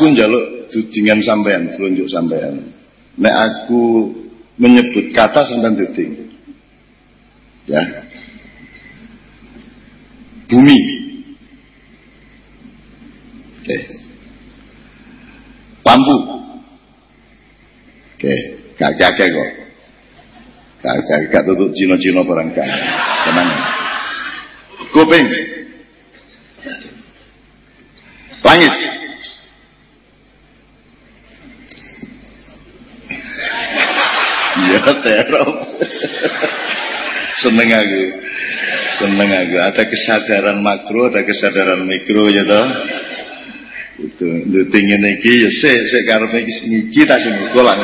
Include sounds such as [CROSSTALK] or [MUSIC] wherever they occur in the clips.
Aku njaluk dudingan sampean, telunjuk sampean. Nek aku menyebut kata sampean duding. Ya. Bumi. Oke. Lampu. Oke, gak kakek kok. Gak gak gak tutup Cina-Cina barang kan. Tenang. Kuping. Langit. Iya terop. Seneng aku. Seneng aku. Ada kesadaran makro, ada kesadaran mikro ya toh. Itu nduting ngene iki ya sik sik karepe iki niki tak sing lah.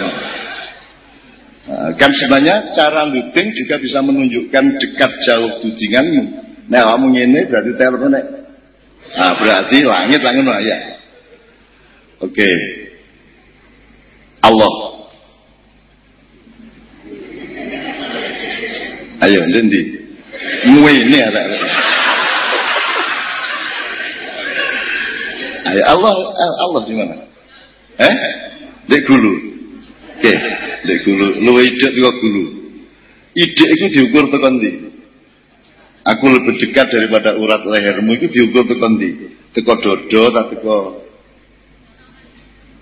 Nah, kan sebenarnya cara luting juga bisa menunjukkan dekat jauh tudinganmu. Nah, kamu ngene berarti telepon nek. Nah, berarti langit langit ya. Oke. Allah. Ayo, nanti. Mui ini ada. Ayo, Allah, Allah di mana? Eh? Di gulu. Oke, di gulu. Lu ide juga gulu. Ide itu diukur tekan di. Aku lebih dekat daripada urat lehermu itu diukur tekan di. Teko dodo, tak teko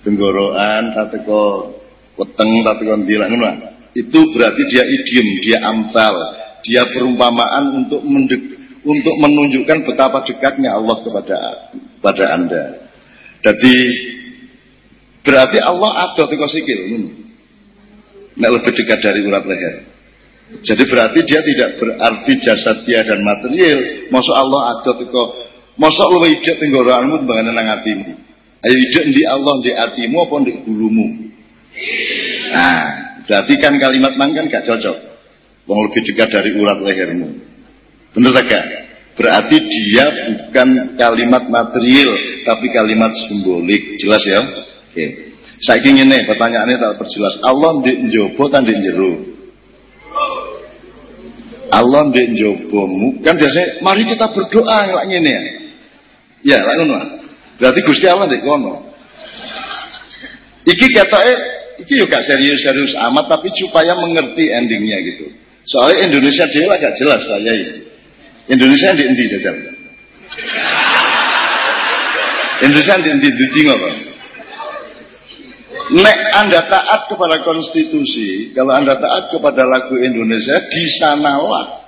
tenggorokan, tak teko weteng, teko ndilang Itu berarti dia idiom, dia amsal, dia perumpamaan untuk mendek, untuk menunjukkan betapa dekatnya Allah kepada kepada Anda. Jadi berarti Allah ada teko sikil. Nek lebih dekat dari urat leher. Jadi berarti dia tidak berarti jasad dia dan material. Masuk Allah ada teko Masuk lu ide tenggorokanmu timbangan nang atimu. Ayo ide di Allah di atimu apa di bulumu. Nah, berarti kan kalimat mang kan gak cocok. Wong lebih dekat dari urat lehermu. Bener tak? Berarti dia bukan kalimat material, tapi kalimat simbolik. Jelas ya? Oke. Saya ingin ini pertanyaannya tak perjelas. Allah di njobo tan di jero. Allah di njobomu kan biasanya mari kita berdoa lak ngene ya. Ya, lak ngono. Berarti Gusti Allah di kono. Iki ketoke iki juga serius-serius amat tapi supaya mengerti endingnya gitu. Soalnya Indonesia dia agak jelas Pak Yai. Indonesia di endi? Indonesia di endi di? Nek Anda taat kepada konstitusi, kalau Anda taat kepada lagu Indonesia, di sanalah,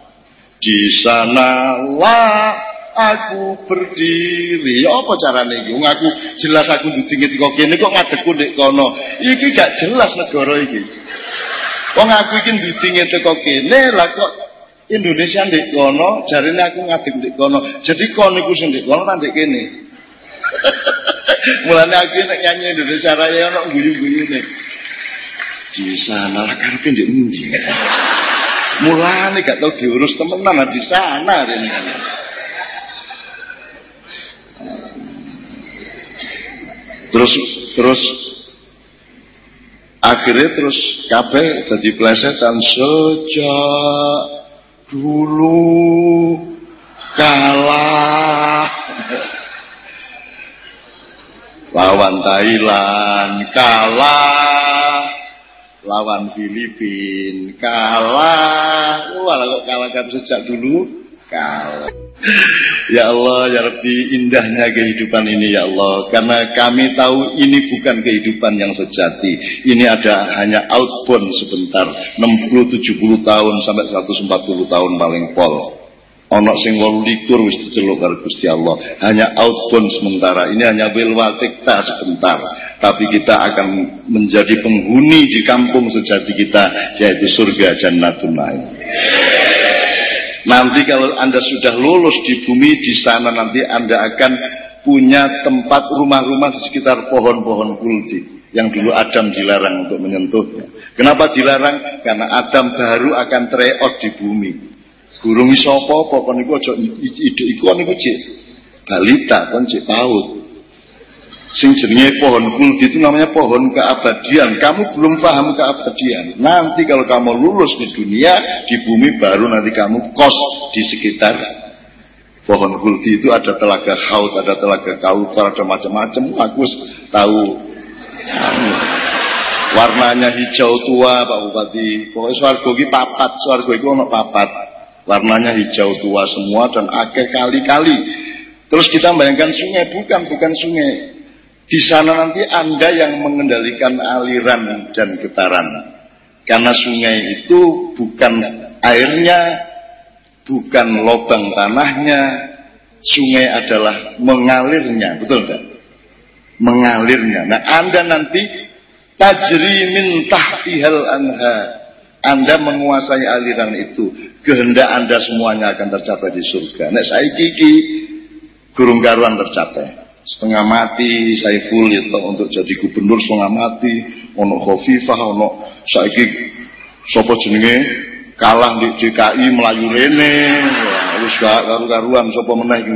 di sanalah aku berdiri. Ya apa carane iki? Wong aku jelas aku dudinge kok kene kok ngadekku nek kono. Iki gak jelas negara iki. Wong aku iki dudinge teko kene lah kok Indonesia ndek kono, jarine aku ngadeg ndek kono. Jadi kono iku sing ndek kono ta ndek kene. [LAUGHS] Mulane aku nek nyanyi Indonesia Raya ono guyu-guyune. Di sana lah karepe ndek endi. [LAUGHS] Mulane gak tau diurus temenan di sana rene. Terus terus akhirnya terus kabeh jadi plesetan sejak dulu kalah. [LAUGHS] Lawan Thailand kalah. Lawan Filipin kalah. Wah kok kalah kan sejak dulu? Kalah [LAUGHS] Ya Allah, ya Rabbi, indahnya kehidupan ini ya Allah. Karena kami tahu ini bukan kehidupan yang sejati. Ini ada hanya outbound sebentar. 60-70 tahun sampai 140 tahun paling pol. Ono sing wolu likur wis diceluk karo Gusti Allah. Hanya outbound sementara. Ini hanya wilwatikta sebentar. Tapi kita akan menjadi penghuni di kampung sejati kita yaitu surga Jannatun Naim. Nanti kalau Anda sudah lulus di bumi, di sana nanti Anda akan punya tempat rumah-rumah di sekitar pohon-pohon kulti yang dulu Adam dilarang untuk menyentuhnya. Kenapa dilarang? Karena Adam baru akan treot di bumi. Burung iso apa-apa kon iku aja ide iku cek balita kon cek paut. Sing jenenge pohon kuldi itu namanya pohon keabadian. Kamu belum paham keabadian. Nanti kalau kamu lulus di dunia, di bumi baru nanti kamu kos di sekitar pohon kulti itu ada telaga haut, ada telaga kautsar, ada macam-macam. Aku tahu warnanya hijau tua Pak Bupati. Pokoknya swargo ini papat, swargo itu ono papat. Warnanya hijau tua semua dan akeh kali-kali. Terus kita bayangkan sungai, bukan, bukan sungai. Di sana nanti Anda yang mengendalikan aliran dan getaran. Karena sungai itu bukan airnya, bukan lubang tanahnya, sungai adalah mengalirnya, betul tidak? Mengalirnya. Nah, Anda nanti tajri min tahtihal anha. Anda menguasai aliran itu, kehendak Anda semuanya akan tercapai di surga. Nek saya kiki gurung karuan tercapai. Setengah mati saya full itu untuk jadi gubernur setengah mati, ono Khofifah, ono saiki sapa jenenge? Kalah di DKI Melayu rene. Wis gak karu-karuan sapa meneh iki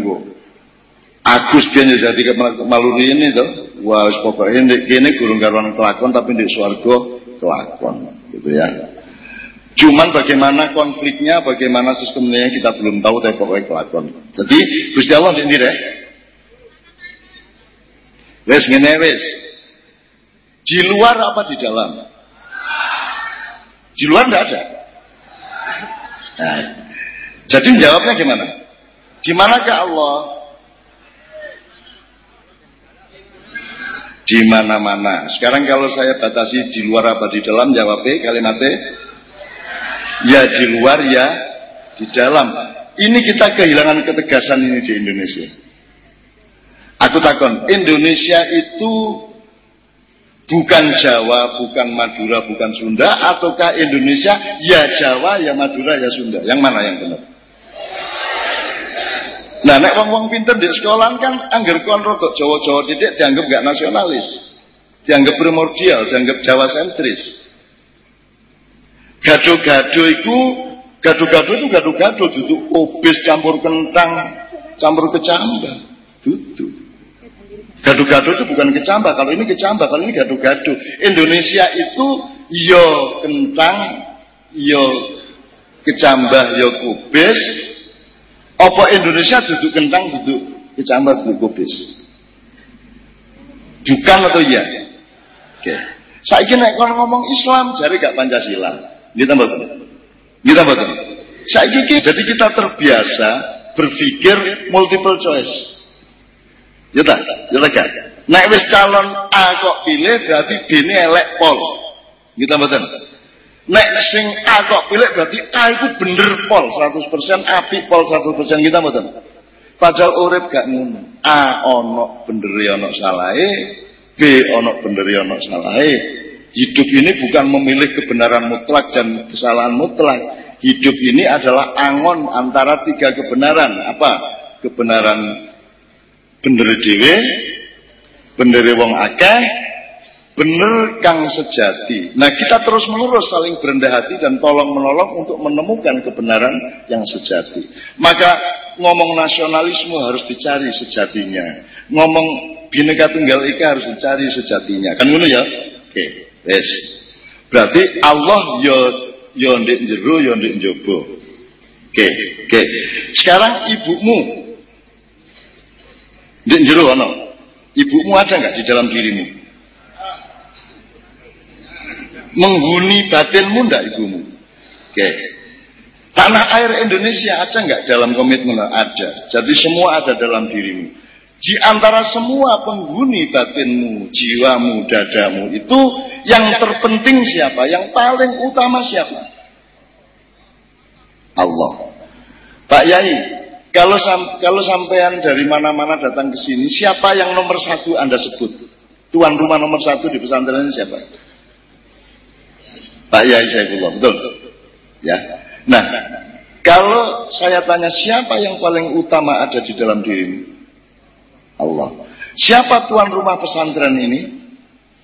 Agus dia jadi maluri ini tuh wah wis pokoke ndek kene gurung karuan kelakon tapi di swarga kelakon gitu ya. Cuman bagaimana konfliknya, bagaimana sistemnya kita belum tahu tapi pokoknya kelakon. Jadi Gusti Allah di ya. Wes ngene wes. Di luar apa di dalam? Di luar tidak ada. Nah, jadi jawabnya gimana? Di manakah Allah? Di mana-mana. Sekarang kalau saya batasi di luar apa di dalam, jawabnya kalimatnya ya di luar ya di dalam. Ini kita kehilangan ketegasan ini di Indonesia. Aku takon, Indonesia itu bukan Jawa, bukan Madura, bukan Sunda, ataukah Indonesia ya Jawa, ya Madura, ya Sunda? Yang mana yang benar? Nah, nek wong-wong pinter di sekolah kan angger kon rotok Jawa-Jawa titik dianggap gak nasionalis. Dianggap primordial, dianggap Jawa sentris. Gado-gado itu gado-gado itu gado-gado duduk obes campur kentang, campur kecambah. Duduk. Gado-gado itu bukan kecambah. Kalau ini kecambah, kalau ini gado-gado. Indonesia itu yo kentang, yo kecambah, yo kubis. Apa Indonesia duduk kentang, duduk kecambah, duduk kubis? Bukan atau iya? Oke. Saya kira kalau ngomong Islam, jari gak Pancasila. Kita betul. Kita betul. Saya kira jadi kita terbiasa berpikir multiple choice. Ya tak? Ya tak? Nek wis calon A kok pilih berarti B ini elek pol. Kita betul. Nek sing A kok pilih berarti A itu bener pol 100% api pol 100% kita betul. Padahal urip gak ngono. A ono bener ya ono salahe, B ono bener ya ono salahe. Hidup ini bukan memilih kebenaran mutlak dan kesalahan mutlak. Hidup ini adalah angon antara tiga kebenaran. Apa? Kebenaran bener dhewe bener wong akeh bener kang sejati. Nah kita terus menerus saling berendah hati dan tolong menolong untuk menemukan kebenaran yang sejati. Maka ngomong nasionalisme harus dicari sejatinya. Ngomong bineka tunggal ika harus dicari sejatinya. Kan ngono ya? Oke yes berarti Allah yo yo ndek jero yo ndek oke oke. Sekarang ibumu di jero ana. Ibumu ada nggak di dalam dirimu? Menghuni batinmu ndak ibumu? Oke. Tanah air Indonesia ada nggak dalam komitmen? Ada. Jadi semua ada dalam dirimu. Di antara semua penghuni batinmu, jiwamu, dadamu itu yang terpenting siapa? Yang paling utama siapa? Allah. Pak Yai, kalau sam kalau sampean dari mana-mana datang ke sini, siapa yang nomor satu Anda sebut? Tuan rumah nomor satu di pesantren ini siapa? Pak Yai Saifullah, betul? Ya. Nah, kalau saya tanya siapa yang paling utama ada di dalam dirimu? Allah. Siapa tuan rumah pesantren ini?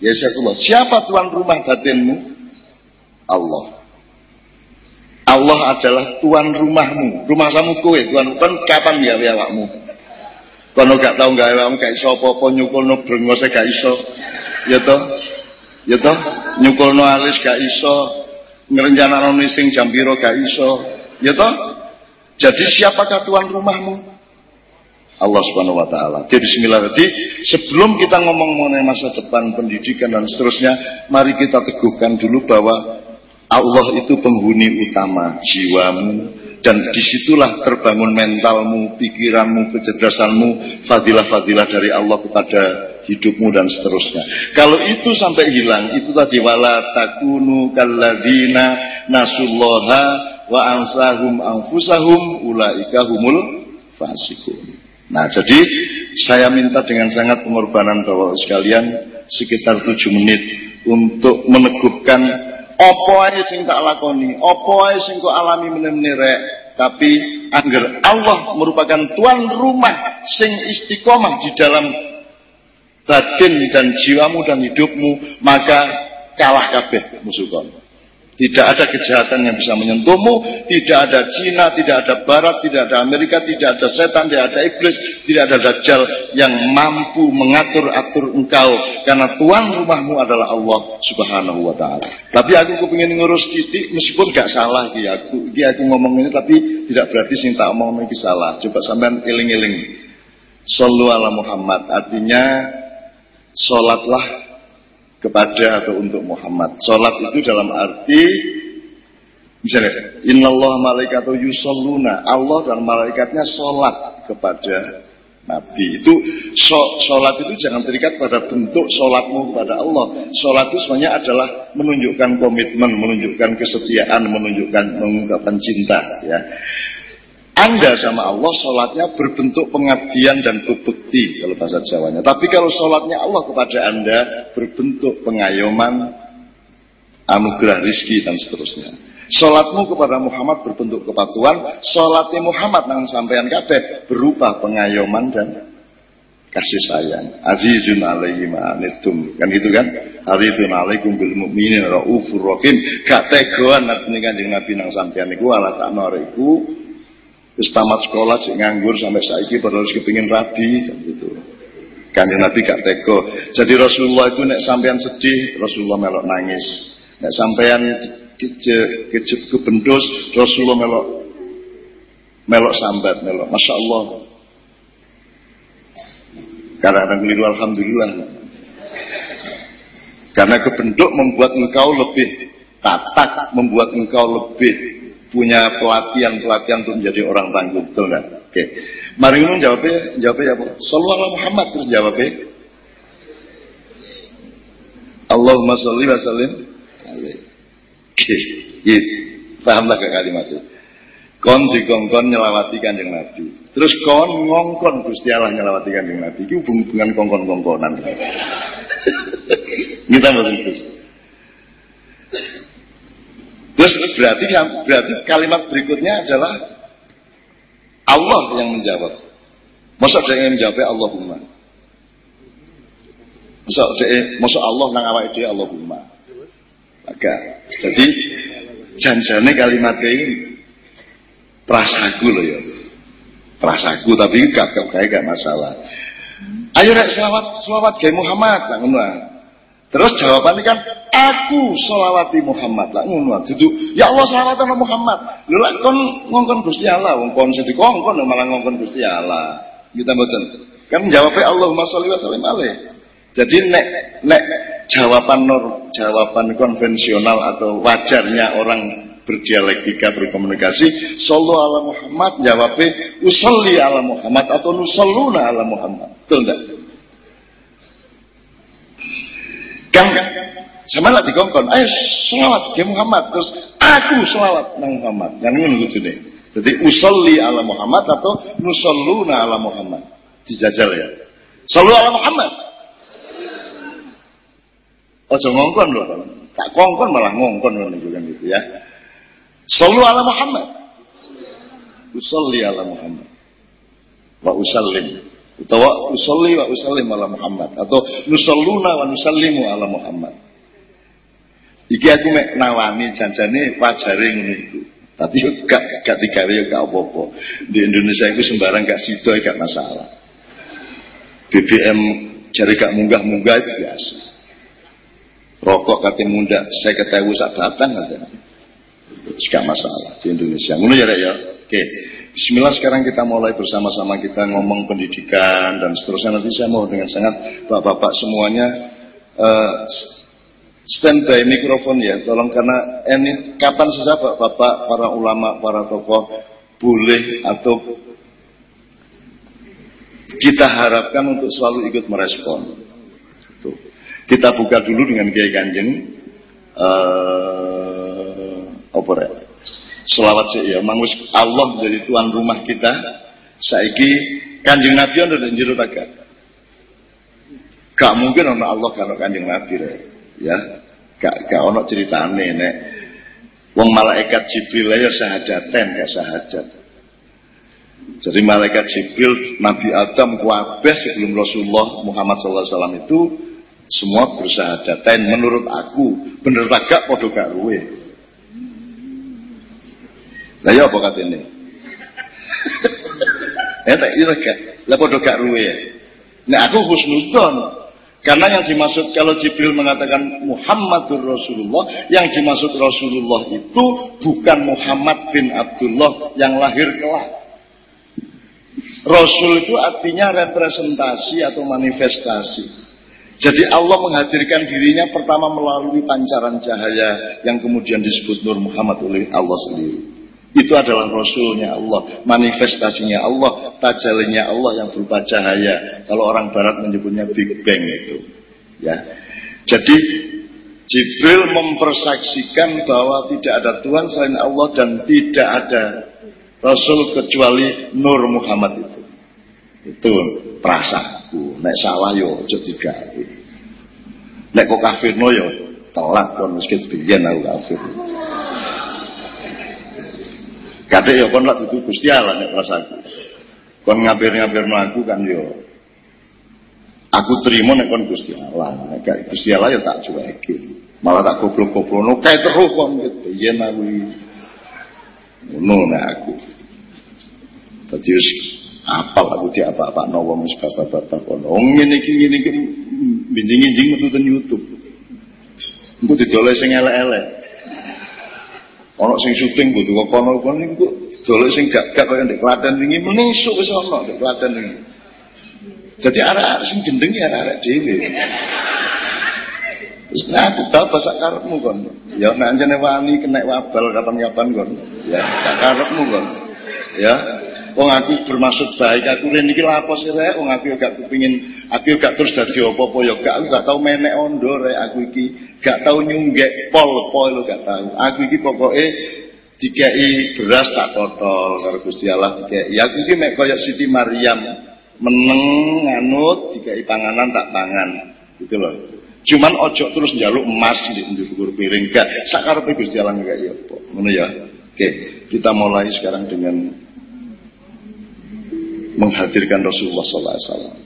Ya Saifullah. Siapa tuan rumah batinmu? Allah. Allah adalah tuan rumahmu. Rumah samu kowe, tuan kan kapan ya awakmu? Kono gak tau gak awakmu gak iso apa-apa nyukulno brengose gak iso. Ya toh? Ya toh? Nyukulno alis gak iso, ngrencanakno sing jam piro gak iso. Ya toh? Jadi siapakah tuan rumahmu? Allah Subhanahu wa taala. Jadi bismillah tadi sebelum kita ngomong mengenai masa depan pendidikan dan seterusnya, mari kita teguhkan dulu bahwa Allah itu penghuni utama jiwamu dan di situlah terbangun mentalmu, pikiranmu, kecerdasanmu, fadilah-fadilah dari Allah kepada hidupmu dan seterusnya. Kalau itu sampai hilang, itu tadi wala takunu kalladina nasullaha wa ansahum anfusahum ulaika humul fasikun. Nah, jadi saya minta dengan sangat pengorbanan bahwa sekalian sekitar tujuh menit untuk meneguhkan apa ae sing tak lakoni, apa ae sing kok alami meneh tapi agar Allah merupakan tuan rumah sing istiqomah di dalam batin dan jiwamu dan hidupmu, maka kalah kabeh musuh tidak ada kejahatan yang bisa menyentuhmu, tidak ada Cina, tidak ada Barat, tidak ada Amerika, tidak ada setan, tidak ada iblis, tidak ada dajjal yang mampu mengatur-atur engkau karena tuan rumahmu adalah Allah Subhanahu wa taala. Tapi aku kepingin ngurus titik meskipun gak salah ki aku. Ki aku ngomong ini tapi tidak berarti sing tak omong iki salah. Coba sampean eling-eling. Sallu ala Muhammad artinya salatlah kepada atau untuk Muhammad. Salat itu dalam arti misalnya innallah malaikatu yusalluna. Allah dan malaikatnya salat kepada Nabi itu sholat itu jangan terikat pada bentuk sholatmu kepada Allah. Sholat itu sebenarnya adalah menunjukkan komitmen, menunjukkan kesetiaan, menunjukkan mengungkapkan cinta. Ya. Anda sama Allah sholatnya berbentuk pengabdian dan bebekti kalau bahasa Jawanya. Tapi kalau sholatnya Allah kepada Anda berbentuk pengayoman, anugerah rizki dan seterusnya. Sholatmu kepada Muhammad berbentuk kepatuhan, sholatnya Muhammad nang sampean kabeh berupa pengayoman dan kasih sayang. Azizun alaihi ma'anitum. Kan gitu kan? Haridun alaikum bil mu'minin raufur rahim. Gak tegoan nanti kanjeng Nabi nang sampean iku ala tak iku Terus tamat sekolah sih nganggur sampai saiki harus kepingin kan gitu. Kanjeng Nabi gak teko. Jadi Rasulullah itu nek sampean sedih, Rasulullah melok nangis. Nek sampean kejut kebendos, Rasulullah melok melok sambat, melok Masya Allah. Karena ada keliru Alhamdulillah. Karena kebenduk membuat engkau lebih tatak, membuat engkau lebih punya pelatihan-pelatihan untuk menjadi orang tangguh, betul nggak? Oke. Mari ngomong jawabnya, jawabnya apa? Sallallahu Muhammad terus jawabnya. Allahumma sholli wa sallim Oke, gitu. Pahamlah ke kalimat itu. Kon dikongkon nyelawati kanjeng Nabi. Terus kon ngongkon Gusti Allah nyelawati kanjeng Nabi. Itu hubungan kongkon-kongkonan. [LAUGHS] Kita mau terus. Terus berarti berarti kalimat berikutnya adalah Allah yang menjawab. Masa dia yang menjawab Allahumma. Masa dia, masa Allah nang awake dhewe Allahumma. Maka jadi janjane kalimat ini prasaku loh ya. Prasaku tapi gak gak gak masalah. Ayo rek selawat selawat ke Muhammad lah Terus jawabannya kan aku solawati Muhammad. Lah ngono dudu ya Allah solawatan Muhammad. Lho lek kon ngongkon Gusti Allah. Wong kon sedhi kongkon malah ngongkon Gusti Allah. Kita mboten? Kan jawabnya Allahumma sholli wa jadi nek nek jawaban nor jawaban konvensional atau wajarnya orang berdialektika berkomunikasi sallu ala Muhammad jawabnya usolli ala Muhammad atau nusalluna ala Muhammad. Betul enggak Kan sama lah dikongkon, ayo selawat ke Muhammad terus aku selawat nang Muhammad. Yang ini lucu deh. Jadi usolli ala Muhammad atau nusalluna ala Muhammad. Dijajal ya. Sallu ala Muhammad. Ojo ngongkon loh. Tak kongkon malah ngongkon loh kan gitu ya. Sallu ala Muhammad. Usolli ala Muhammad. Wa usallim utawa usolli wa usallim ala Muhammad. Atau nusalluna wa nusallimu ala Muhammad. Iki aku mek nawani janjane wajare ngono iku. Tapi yo gak gak digawe yo gak apa-apa. Di Indonesia itu sembarang gak sido gak masalah. BBM jari gak munggah-munggah itu biasa. Rokok kate munda saya ketahui sak batang gak masalah di Indonesia. Ngono ya ya? Oke Bismillah sekarang kita mulai bersama-sama kita ngomong pendidikan dan seterusnya nanti saya mau dengan sangat bapak-bapak semuanya uh, standby mikrofon ya tolong karena ini kapan saja bapak-bapak para ulama para tokoh boleh atau kita harapkan untuk selalu ikut merespon. Tuh. Kita buka dulu dengan Kiai Kanjeng. Uh, apa ya? Selawat sih ya, mangus Allah menjadi tuan rumah kita. Saiki Kanjeng Nabi ada di jero Gak mungkin ono Allah kalau Kanjeng Nabi ya. Gak gak ono ceritane nek wong malaikat Jibril ya sahadaten gak sahadat. Jadi malaikat Jibril, Nabi Adam, kuabeh sebelum Rasulullah Muhammad SAW itu semua bersahadatain menurut aku bener tak gak podo gak ruwe. Lah ya apa kata ini? [LAUGHS] ya tak iya gak. Lah podo gak ruwe. Nah aku husnudon. Karena yang dimaksud kalau Jibril mengatakan Muhammadur Rasulullah, yang dimaksud Rasulullah itu bukan Muhammad bin Abdullah yang lahir kelak. Rasul itu artinya representasi atau manifestasi. Jadi Allah menghadirkan dirinya pertama melalui pancaran cahaya yang kemudian disebut Nur Muhammad oleh Allah sendiri. Itu adalah Rasulnya Allah, manifestasinya Allah, tajalinya Allah yang berupa cahaya. Kalau orang Barat menyebutnya Big Bang itu. Ya, jadi Jibril mempersaksikan bahwa tidak ada Tuhan selain Allah dan tidak ada Rasul kecuali Nur Muhammad itu. Itu perasaanku. Nek salah yo aja digawe. Nek kok kafirno yo telat mesti biyen aku kafir. Kadek yo kon lak dudu Gusti Allah nek perasaanku. Kon ngabir-ngabirno aku kan yo aku terima nek kon Gusti Allah. Nek Gusti Allah yo tak cuekin. Malah tak goblok-goblokno kae terus kon biyen aku. Ngono nek aku. Dadi apal aku di apa-apa no wong wis bapak-bapak kono. Wong ngene iki ngene iki YouTube. Engko didoleh sing elek-elek. Ana sing syuting kudu kono kono iku dolek sing gak-gak kaya ndek Klaten wingi menisuk wis ana ndek Klaten wingi. Jadi arek-arek sing gendeng ya arek-arek dhewe. Wis aku tau bahasa karepmu kon. Ya nek anjene wani kena wabal kapan-kapan kon. Ya karepmu kon. Ya, Wong aku bermaksud baik, aku rene iki lapo sih rek, wong aku gak kepengin aku gak terus dadi apa-apa ya gak gak tau menek ondo rek aku iki, gak tau nyunggek pol-pol gak tau. Aku iki pokoke dikei beras tak totol karo Gusti Allah dikei. Ya aku iki mek koyo Siti Maryam meneng nganut dikei panganan tak pangan. Gitu loh. Cuman ojo terus njaluk emas di njukur piring gak sakarepe Gusti Allah gak ya apa. Ngono ya. Oke, kita mulai sekarang dengan menghadirkan Rasulullah SAW.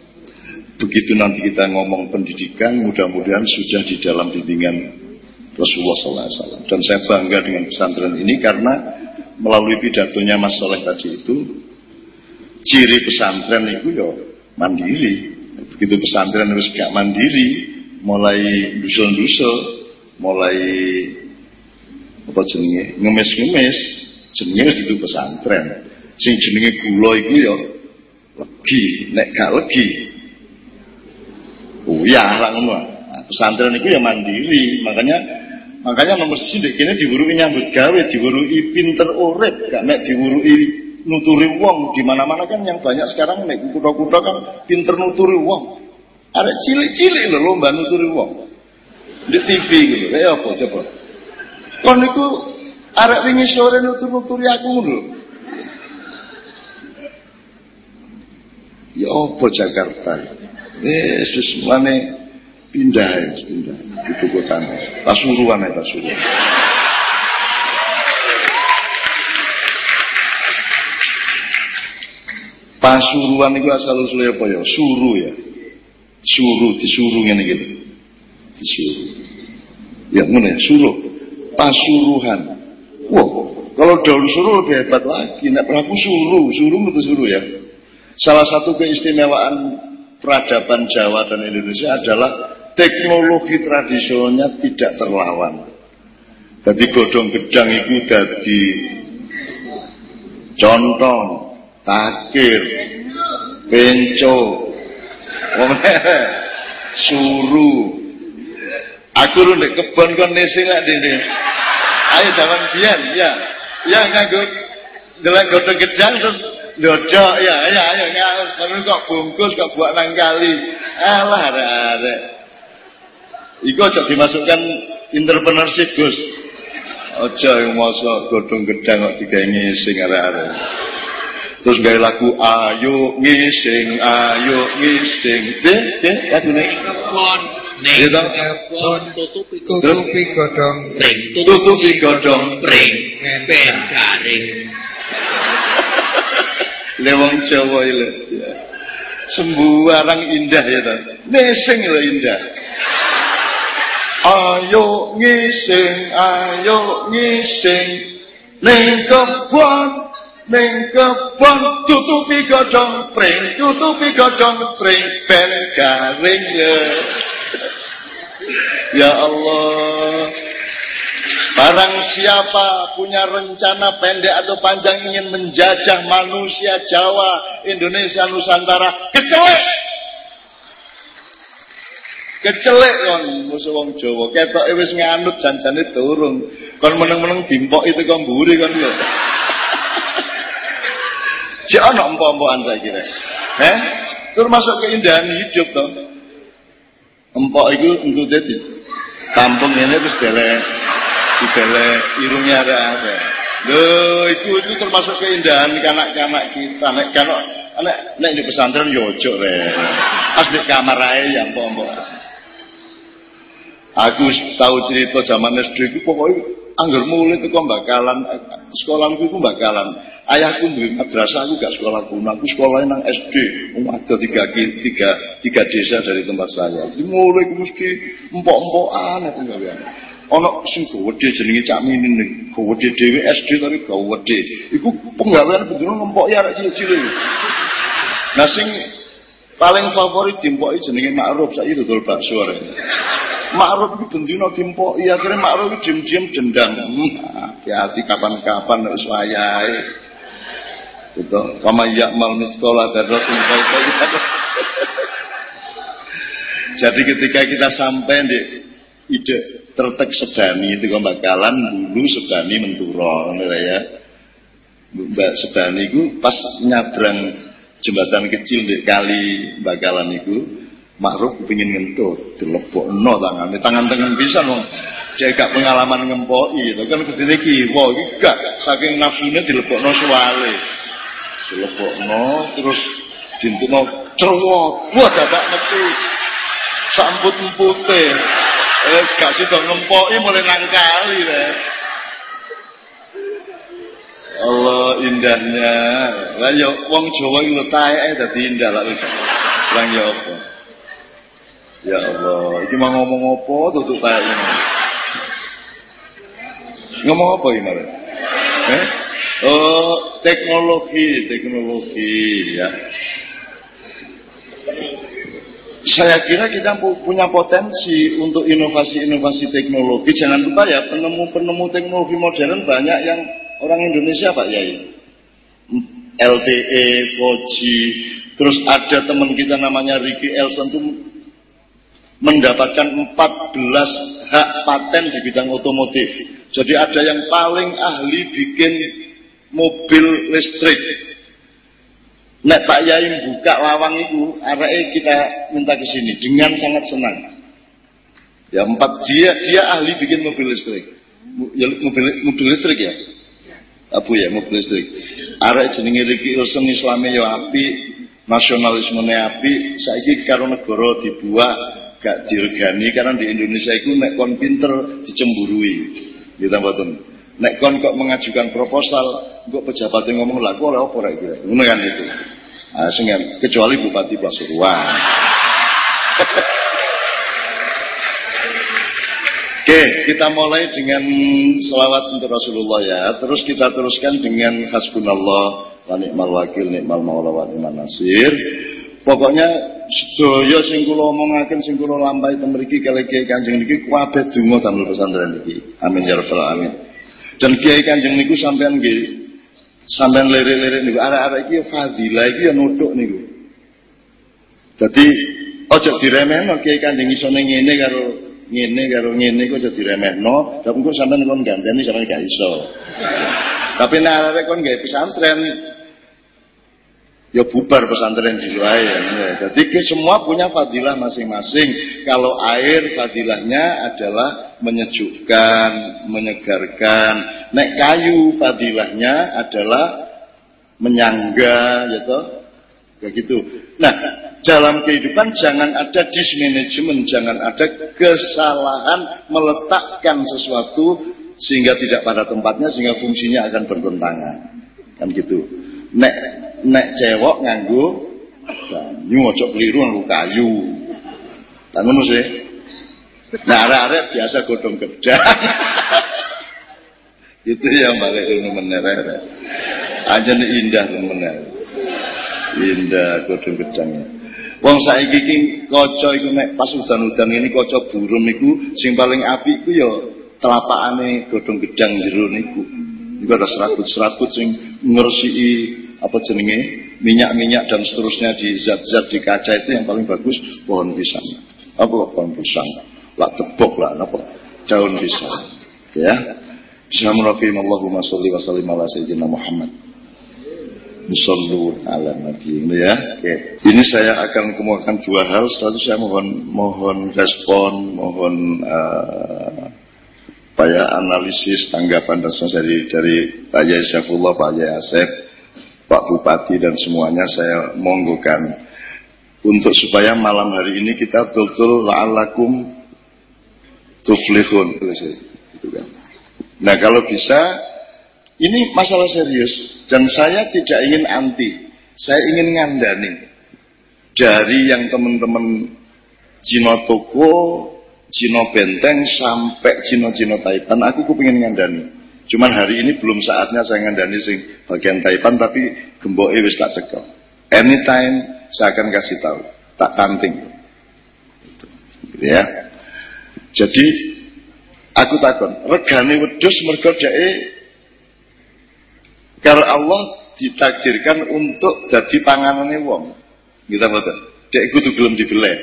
Begitu nanti kita ngomong pendidikan, mudah-mudahan sudah di dalam bimbingan Rasulullah SAW. Dan saya bangga dengan pesantren ini karena melalui pidatonya Mas Soleh tadi itu, ciri pesantren itu ya mandiri. Begitu pesantren harus gak mandiri, mulai dusul-dusul, mulai apa jenenge ngemis-ngemis, jenenge itu pesantren. Sing jenenge gula itu ya legi nek gak legi oh lah ngono. Nah, pesantren itu ya mandiri. Makanya makanya nomor sidik kini diwurui nyambut gawe diwurui pinter urip. Gak nek diwurui nuturi wong. Di mana mana kan yang banyak sekarang nek kuda-kuda kan pinter nuturi wong. Ada cilik-cilik lho lomba nuturi wong. Di TV gitu. Ya apa coba? Kon niku arek wingi sore nutur-nuturi aku lho. Ya apa Jakarta? Yesus mana pindah ya, pindah ibu kota. Pasuruan ya Pasuruan. Pasuruan itu asal usulnya apa ya? Suru ya. Suru, disuruh ngene gitu. Disuruh. Ya mana ya? Suruh. Pasuruhan. Wah, kalau daun suruh lebih hebat lagi. Nek pelaku suruh, suruh betul suruh ya. Salah satu keistimewaan peradaban Jawa dan Indonesia adalah teknologi tradisionalnya tidak terlawan. Jadi godong gedang itu dari Contoh, takir, penco, [LAUGHS] suru. Aku lu kebon kon nese lak dene. Ayo jaman biyen, ya. Ya nganggo delok godhong gedang terus ndodok ya ya ayo ngono kok bungkus kok buat nang kali. Alah arek-arek. Iku aja dimasukkan entrepreneurship, Gus. Aja yang masa godhong gedang kok digawe ngising arek-arek. Terus gawe lagu ayo ngising, ayo ngising. Deh, deh, lagune. Kebon, ning Iya, kebon tutupi tutupi godhong pring, Tutupi godhong pring, ben garing. [LAUGHS] Lewong Jawa ile. Ya. Sembarang indah ya ta. Nesing lho indah. Ayo ngising, ayo ngising. Ning kebon, ning kebon tutupi godhong pring, tutupi godhong pring ben garing. Ya [LAUGHS] Allah. Barang siapa punya rencana pendek atau panjang ingin menjajah manusia Jawa, Indonesia, Nusantara, kecelek. Kecelek kon musuh wong Jawa. Ketoke wis nganut janjane durung. Kon meneng-meneng dimpok itu kon mburi kon lho. Cek ana empok-empokan saya kira. Eh? Termasuk keindahan hidup toh. Empok itu untuk jadi tampung ini terus dele dibele irungnya ada ada. Loh, itu itu termasuk keindahan kanak-kanak kita. Nek kanak nek nek di pesantren yo ojo re. Di kamar ae ya empok-empok. Aku tahu cerita zaman SD itu pokoknya anggar mulai itu kok bakalan sekolahku itu bakalan ayahku duwe madrasah aku gak sekolah kuno aku sekolahnya nang SD um, ada tiga, tiga, tiga desa dari tempat saya mulai mesti empok-empokan aku gak ono sing gawede jenenge Cak Minin nih gawede dhewe SD tapi gawede iku penggawean ngempok ya arek cilik-cilik. Nah sing paling favorit dimpoki jenenge Ma'ruf. Saiki dodol bakso arek. Ma'ruf itu bendina dimpoki. Akhirnya Ma'ruf diam-diam dendam hmm, hati-hati kapan-kapan wis wayahe. Gitu. Kama ya'mal mithqala dzarratin khairan jadi ketika kita sampai di ide tertek sedani itu kan bakalan dulu sedani menturo ya. Mbak Sedani itu pas nyabrang jembatan kecil di kali bakalan itu Ma'ruf pengen ngentut dilebokno tangan tangan tangan bisa loh dia gak pengalaman ngempoi itu kan ke sini kiwa gak saking nafsunya dilebokno suwale. Dilebokno terus dintuno cerwok buat dadak metu sambut empute eh gak sida ngempoi mulai nang kali deh Allah indahnya lah ya wong Jawa iki lho taeke dadi indah lah wis lang ya apa Ya Allah, iki mau ngomong apa tutup taek ini? Ngomong apa ini Mare? Eh? Oh, teknologi, teknologi ya. Saya kira kita pu- punya potensi untuk inovasi-inovasi teknologi. Jangan lupa ya, penemu-penemu teknologi modern banyak yang orang Indonesia Pak Yai. LTE, 4G, terus ada teman kita namanya Ricky Elson tuh mendapatkan 14 hak paten di bidang otomotif. Jadi ada yang paling ahli bikin mobil listrik. Nek Pak Yai buka lawang itu, arahnya kita minta ke sini dengan sangat senang. Ya empat dia dia ahli bikin mobil listrik. Ya, mobil, mobil listrik ya. Abu ya mobil listrik. Arek jenenge Ricky Wilson Islame ya api, nasionalismene api, saiki karo negara dibuat gak diregani karena di Indonesia itu nek kon pinter dicemburui. Gitu mboten. Nek kon kok mengajukan proposal, kok pejabatnya ngomong lah, kok oleh apa rek kira. Kan itu. Ah, sing kecuali Bupati Pasuruan. [LAUGHS] Oke, kita mulai dengan selawat untuk Rasulullah ya. Terus kita teruskan dengan hasbunallah wa ni'mal wakil ni'mal maula wa ni'mal nasir. Pokoknya sedaya sing kula omongaken sing kula lampahi teng mriki kali Kiai Kanjeng niki kabeh donga damel pesantren niki. Amin ya rabbal alamin. Dan Kiai Kanjeng niku sampean nggih sampean lirik-lirik niku arek-arek iki ya fadilah iki ya nuthuk niku. Dadi aja diremehno kiai Kanjeng isone ngene karo ngene karo ngene iku aja diremehno, tapi engko sampean kon ganteni sampean gak iso. Tapi nek arek kon gawe pesantren ya bubar pesantren di luar ya. Jadi semua punya fadilah masing-masing. Kalau air fadilahnya adalah menyejukkan, menyegarkan. Nek kayu fadilahnya adalah menyangga gitu. Kayak gitu. Nah, dalam kehidupan jangan ada dismanagement, jangan ada kesalahan meletakkan sesuatu sehingga tidak pada tempatnya sehingga fungsinya akan bertentangan. Kan gitu. Nek nek cewek nganggo banyu aja keliru nganggo kayu. Tak ngono sih. Nah, arek-arek biasa godhong gedang. [LAUGHS] Itu yang balik ilmu menerere. Aja indah mener. Indah godhong gedangnya. Wong saiki iki kaca iku nek pas udan-udan ini kaca burung iku sing paling apik iku ya telapakane godhong gedang jero niku. Iku ada seratut-seratut sing ngresiki apa jenenge minyak-minyak dan seterusnya di zat-zat di kaca itu yang paling bagus pohon pisang. Apa pohon pisang? Lah tebok lah apa? Daun pisang. Ya. Bismillahirrahmanirrahim. Allahumma sholli wa sallim ala sayyidina Muhammad. Musallu ala nabi ya. Oke. Ini saya akan kemukakan dua hal. Itu saya mohon mohon respon, mohon uh, analisis tanggapan dan dari dari Pak Yai Syafullah, Pak Yai Asep, Pak Bupati dan semuanya saya monggokan. Untuk supaya malam hari ini kita betul-betul la'alakum tuflihun. Gitu kan. Nah kalau bisa ini masalah serius. Dan saya tidak ingin anti, saya ingin ngandani. Dari yang teman-teman Cino Toko Cino Benteng sampai Cino-Cino Taipan aku kepingin ngandani cuman hari ini belum saatnya saya ngandani sing bagian Taipan tapi gembok wis tak cekel. Anytime saya akan kasih tahu tak tanting gitu. ya. Jadi aku takon regane wedus mergo kalau Allah ditakdirkan untuk jadi panganannya wong. Kita betul dek kudu belum dibeleh.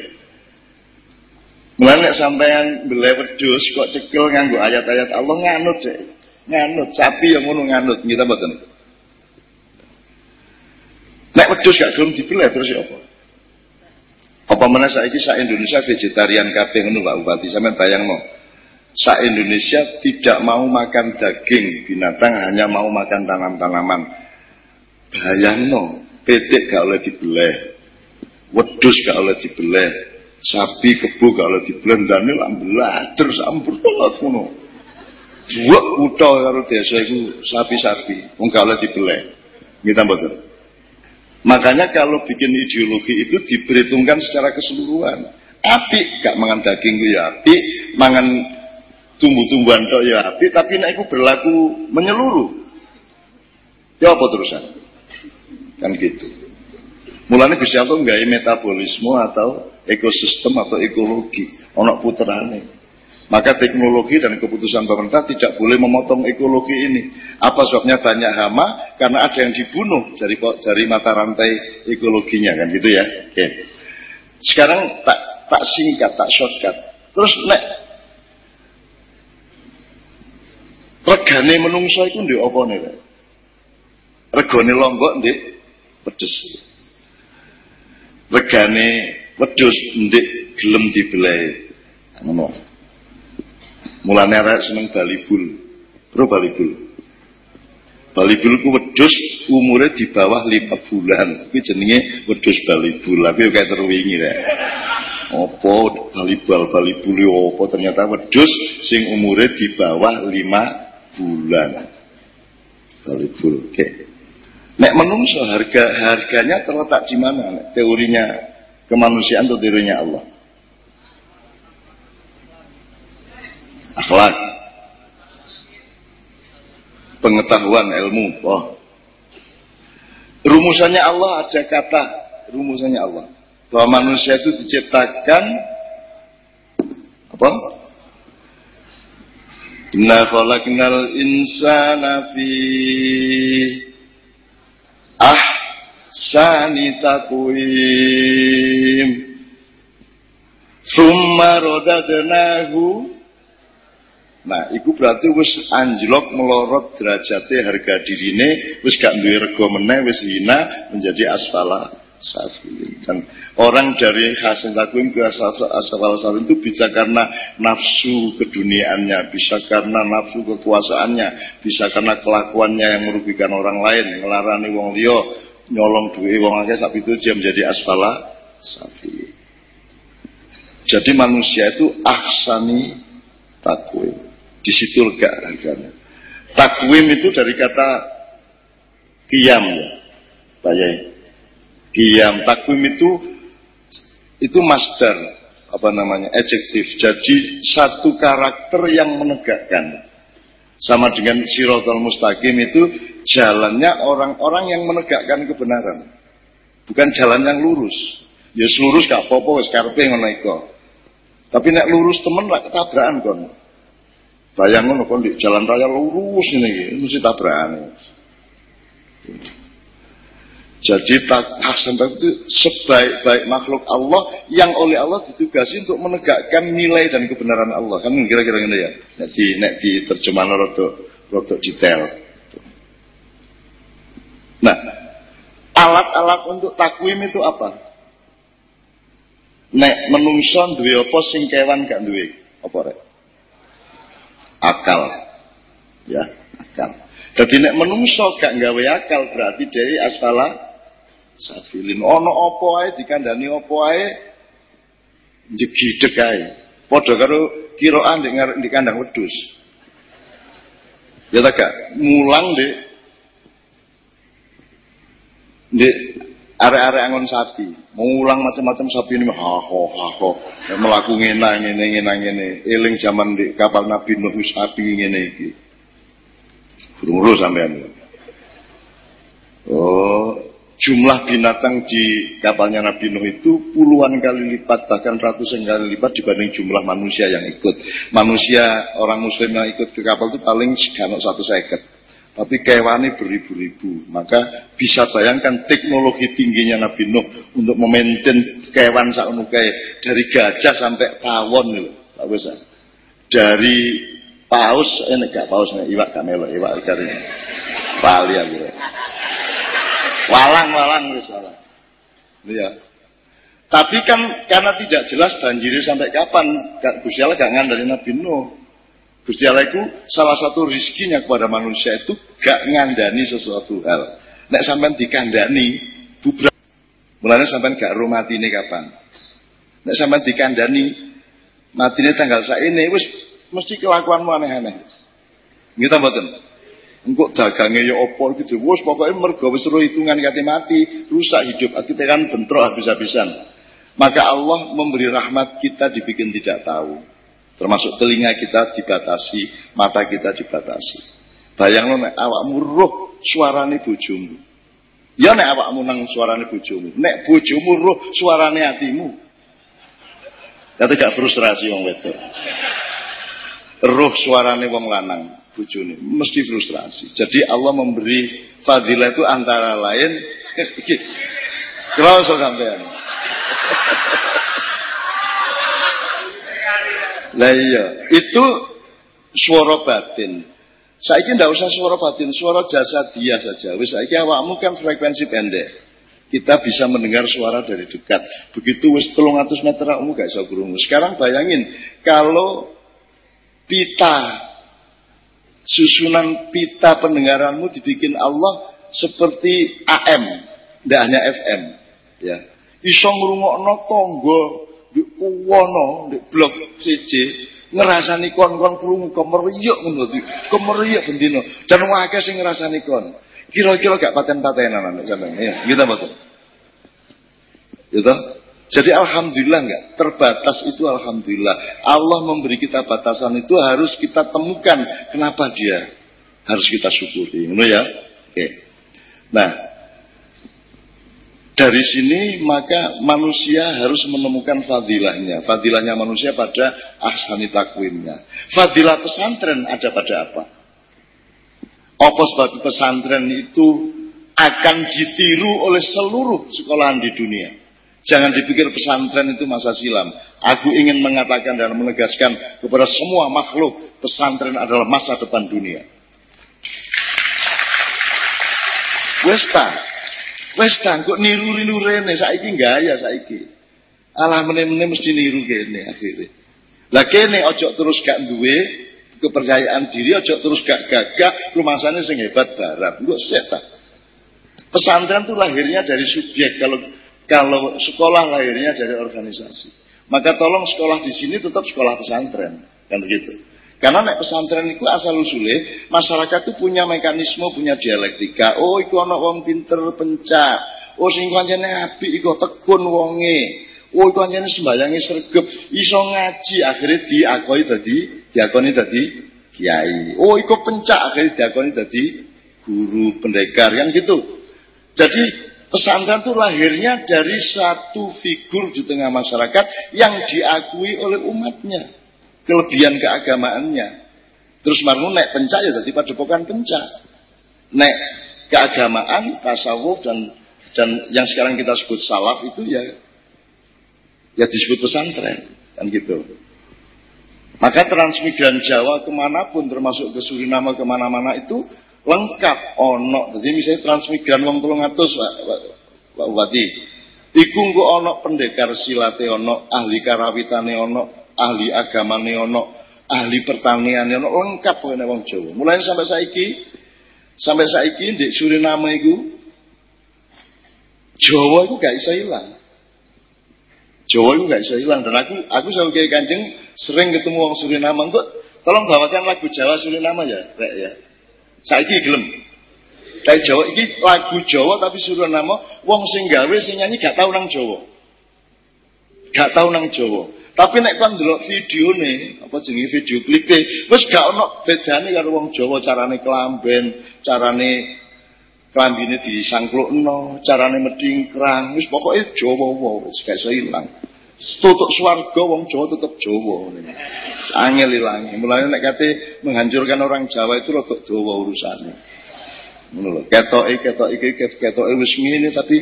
Mulane sampean beli wedhus kok cekel nganggo ayat-ayat Allah nganut deh. Nganut sapi yang ngono nganut kita mboten. Nek wedhus gak gelem dibeleh terus ya apa? Apa mana saiki sak Indonesia vegetarian kabeh ngono Pak Bupati sampean bayangno. Sak Indonesia tidak mau makan daging binatang hanya mau makan tanam-tanaman. Bayangno, petik gak oleh dibeleh. Wedhus gak oleh dibeleh sapi kebu kalau diblendani lah terus ampur tolak ngono dua kutha karo desa iku sapi-sapi wong kalau dibeleh kita betul makanya kalau bikin ideologi itu diperhitungkan secara keseluruhan. Api gak mangan daging ya api mangan tumbuh-tumbuhan tok ya api tapi nek itu berlaku menyeluruh. Ya apa terusan? Kan gitu. Mulanya bisa tuh nggak metabolisme atau ekosistem atau ekologi ono puterane maka teknologi dan keputusan pemerintah tidak boleh memotong ekologi ini. Apa sebabnya banyak hama? Karena ada yang dibunuh dari dari mata rantai ekologinya kan gitu ya? Oke. Sekarang tak tak singkat tak shortcut. Terus nek regane menungso itu ndek apa nih regane lombok ndek pedes. Regane wedhus ndik gelem dibelai. Ngono mulane arek seneng balibul bro balibul balibul ku wedhus umure di bawah 5 bulan. Kuwi jenenge wedhus balibul tapi kayak terwingi rek. Apa balibal balibul apa? Ternyata wedhus sing umure di bawah 5 bulan. Balibul oke. Nek menungso harga harganya terletak di mana? Teorinya kemanusiaan atau dirinya Allah? Akhlak. Pengetahuan ilmu. Oh. Rumusannya Allah ada kata rumusannya Allah. Bahwa manusia itu diciptakan apa? Inna khalaqnal insana fi ah sani takwim Summa rodadnahu Nah, itu berarti wis anjlok melorot derajatnya harga dirine, wis gak duwe rega meneh, wis hina menjadi asfala safilin. Dan orang dari hasil takwim ke asfala safilin itu bisa karena nafsu keduniaannya, bisa karena nafsu kekuasaannya, bisa karena kelakuannya yang merugikan orang lain, ngelarani wong liya, nyolong duit wong akeh sak itu dia menjadi asfala safilin. Jadi manusia itu ahsani takwim. Di situ lega harganya. Takwim itu dari kata kiam ya. Pak Yai. Kiam. Takwim itu itu master apa namanya adjektif. Jadi satu karakter yang menegakkan. Sama dengan sirotol mustaqim itu jalannya orang-orang yang menegakkan kebenaran. Bukan jalan yang lurus. Ya lurus gak apa-apa wis karepe ngono Tapi nek lurus temen lah ketabrakan kon. Bayang ngono kon di jalan raya lurus ini mesti tabrakan. Jadi Hasan itu sebaik-baik makhluk Allah yang oleh Allah ditugasi untuk menegakkan nilai dan kebenaran Allah. Kan kira-kira gitu ya. Nek di nek di terjemahan rodo rodo detail. Nah, alat-alat untuk takwim itu apa? Nek menungson duwe apa sing kewan gak duwe? Apa rek? Akal. Ya, akal. Jadi nek menungso gak nggawe akal berarti dari asfala safilin. Ono apa ae dikandani apa ae jegideg ae. Padha karo kiraan di, di kandang wedhus. Ya tak? Mulang di di Arek-arek angon sapi, mengulang macam-macam sapi ini haho haho, melaku ngena ngene ngene eling zaman di kapal Nabi Nuh sapi ngene iki. Guru sampean. Oh, jumlah binatang di kapalnya Nabi Nuh itu puluhan kali lipat bahkan ratusan kali lipat dibanding jumlah manusia yang ikut. Manusia orang muslim yang ikut ke kapal itu paling sekian satu seket. Tapi kewane beribu-ribu. Maka bisa bayangkan teknologi tingginya Nabi Nuh untuk memaintain kewan kayak dari gajah sampai pawon loh. Dari paus, eh, gak paus nih, iwak kamelo, iwak cari pali aku. Walang, walang, salah. Ya. Tapi kan karena tidak jelas banjirnya sampai kapan, Gusti Allah gak dari Nabi Nuh. Gusti Allah itu salah satu rizkinya kepada manusia itu gak ngandani sesuatu hal. Nek sampai dikandani, bubrak. Mulanya sampai gak rumah ini kapan. Nek sampai dikandani, mati ini tanggal ini, wis mesti kelakuanmu aneh-aneh. Kita mboten. Engkau dagangnya ya opo gitu. Wes pokoknya mergo wis hitungan kati mati, rusak hidup. Kita kan bentrok habis-habisan. Maka Allah memberi rahmat kita dibikin tidak tahu. Termasuk telinga kita dibatasi, mata kita dibatasi. Bayang lo nek awakmu roh suarane bojomu. Ya nek awakmu nang suarane bojomu. Nek bojomu roh suarane hatimu. Ya tidak frustrasi wong wedok. Roh suarane wong lanang bojone mesti frustrasi. Jadi Allah memberi fadilah itu antara lain [LAUGHS] Kalau sampean. Nah iya, itu suara batin. Saya ini tidak usah suara batin, suara jasa dia saja. Wis saiki awakmu kan frekuensi pendek. Kita bisa mendengar suara dari dekat. Begitu wis 300 meter kamu gak bisa kurungu. Sekarang bayangin kalau pita susunan pita pendengaranmu dibikin Allah seperti AM, tidak hanya FM, ya. Iso ngrungokno tonggo di kuwono di blok CC ngerasani kon kon krungu kemeriyuk ngono di kemeriyuk bendino dan wakil sing ngerasani kon. Kira-kira gak paten-patenan anak sampean. Ya kita betul gitu jadi alhamdulillah enggak terbatas itu alhamdulillah. Allah memberi kita batasan itu harus kita temukan kenapa dia harus kita syukuri. Ya? Oke. Nah dari sini maka manusia harus menemukan fadilahnya. Fadilahnya manusia pada ahsani takwimnya. Fadilah pesantren ada pada apa? Apa sebab pesantren itu akan ditiru oleh seluruh sekolahan di dunia. Jangan dipikir pesantren itu masa silam. Aku ingin mengatakan dan menegaskan kepada semua makhluk, pesantren adalah masa depan dunia. Westa, westa, kok niru-niru rene, saiki gaya saiki. Alah meneh-meneh mesti niru kene akhirnya. Lah kene ojo terus gak duwe kepercayaan diri, ojo terus gak gagah, rumasane sing hebat barat. Engko setan. Pesantren itu lahirnya dari subjek. Kalau kalau sekolah lahirnya dari organisasi. Maka tolong sekolah di sini tetap sekolah pesantren, kan begitu. Karena nek pesantren itu asal usule masyarakat itu punya mekanisme, punya dialektika. Oh, iku ana wong pinter pencak. Oh, sing kancane apik iku tekun wonge. Oh, iku kancane sembayange sregep, iso ngaji, akhirnya diakoni dadi diakoni dadi kiai. Oh, iku pencak, akhirnya diakoni dadi guru pendekar, yang gitu. Jadi pesantren itu lahirnya dari satu figur di tengah masyarakat yang diakui oleh umatnya. Kelebihan keagamaannya. Terus marmu naik pencak ya jadi padepokan pencak. Naik keagamaan, tasawuf dan dan yang sekarang kita sebut salaf itu ya ya disebut pesantren kan gitu. Maka transmigran Jawa ke mana pun termasuk ke Suriname ke mana-mana itu lengkap ono jadi misalnya transmigran wong tolong atus Pak Bupati iku engko ono pendekar silate ono ahli karawitane ono ahli agamane ono ahli pertanian ono lengkap pokoknya wong Jawa mulai sampai saiki sampai saiki di Suriname iku Jawa itu gak bisa hilang Jawa itu gak bisa hilang dan aku aku sebagai kanjeng sering ketemu wong Suriname kok tolong bawakan lagu Jawa Suriname ya rek ya Saiki gelem. Dari Jawa iki lagu Jawa tapi suruh nama wong sing gawe sing nyanyi gak tau nang Jawa. Gak tau nang Jawa. Tapi nek kon video videone, apa jenenge video klipe, wis gak ono bedane karo wong Jawa carane kelamben, carane klambine disangklukno, carane medingkrang, wis pokoke Jawa wae, wis gak iso ilang. Tutuk swarga wong Jawa tetep Jawa. Angel ilangi. Mulane nek kate menghancurkan orang Jawa itu rada dawa urusane. Ngono lho. Ketoke ketoke ketoke wis ngene tapi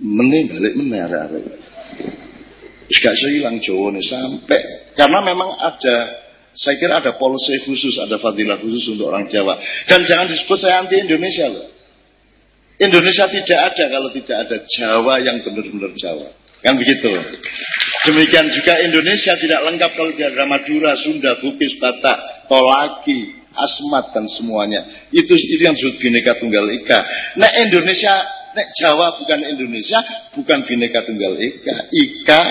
meneh balik meneh arek-arek. Wis gak iso ilang Jawane sampai karena memang ada saya kira ada polisi khusus, ada fadilah khusus untuk orang Jawa. Dan jangan disebut saya anti Indonesia loh. Indonesia tidak ada kalau tidak ada Jawa yang benar-benar Jawa. Kan begitu. Demikian juga Indonesia tidak lengkap kalau tidak ada Madura, Sunda, Bugis, Batak, Tolaki, Asmat dan semuanya. Itu itu yang disebut bineka tunggal ika. Nah Indonesia, nah Jawa bukan Indonesia, bukan bineka tunggal ika. Ika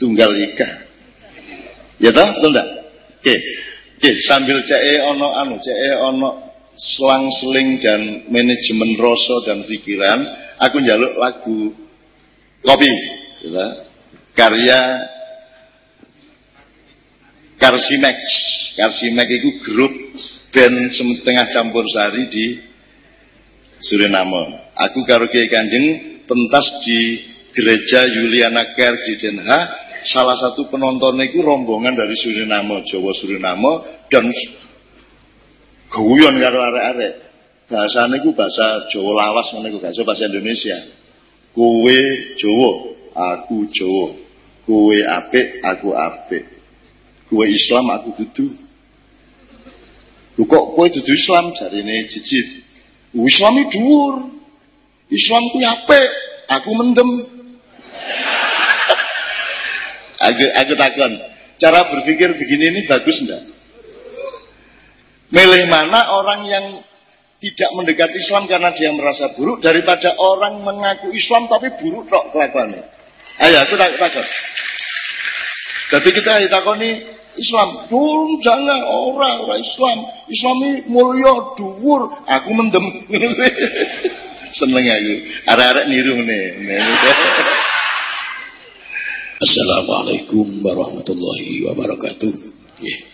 tunggal ika. Ya toh, betul enggak? Oke. Oke, sambil CE ono anu, CE ono selang-seling dan manajemen rasa dan pikiran, aku njaluk lagu kopi gitu. karya Karsimex Karsimex itu grup band setengah campur sari di Suriname aku karo Kiai Kanjeng pentas di gereja Juliana Ker di Den Haag salah satu penontonnya itu rombongan dari Suriname Jawa Suriname dan guyon karo arek-arek bahasanya itu bahasa Jawa lawas mana itu bahasa Indonesia Kowe Jawa, aku Jawa. Kowe apik, aku apik. Kowe Islam, aku dudu. Lho kok kowe dudu Islam jarine jijik. Islam iki dhuwur. Islam kuwi apik, aku mendem. Aku aku takon, cara berpikir begini ini bagus enggak? Milih mana orang yang tidak mendekat Islam karena dia merasa buruk daripada orang mengaku Islam tapi buruk kok kelakuannya. Ayo aku tak takut. Tapi kita takoni Islam, dulu jangan orang orang Islam. Islam ini mulia dhuwur, aku mendem. [LAUGHS] Seneng aku. Arek-arek niru nih. [LAUGHS] Assalamualaikum warahmatullahi wabarakatuh. Yeah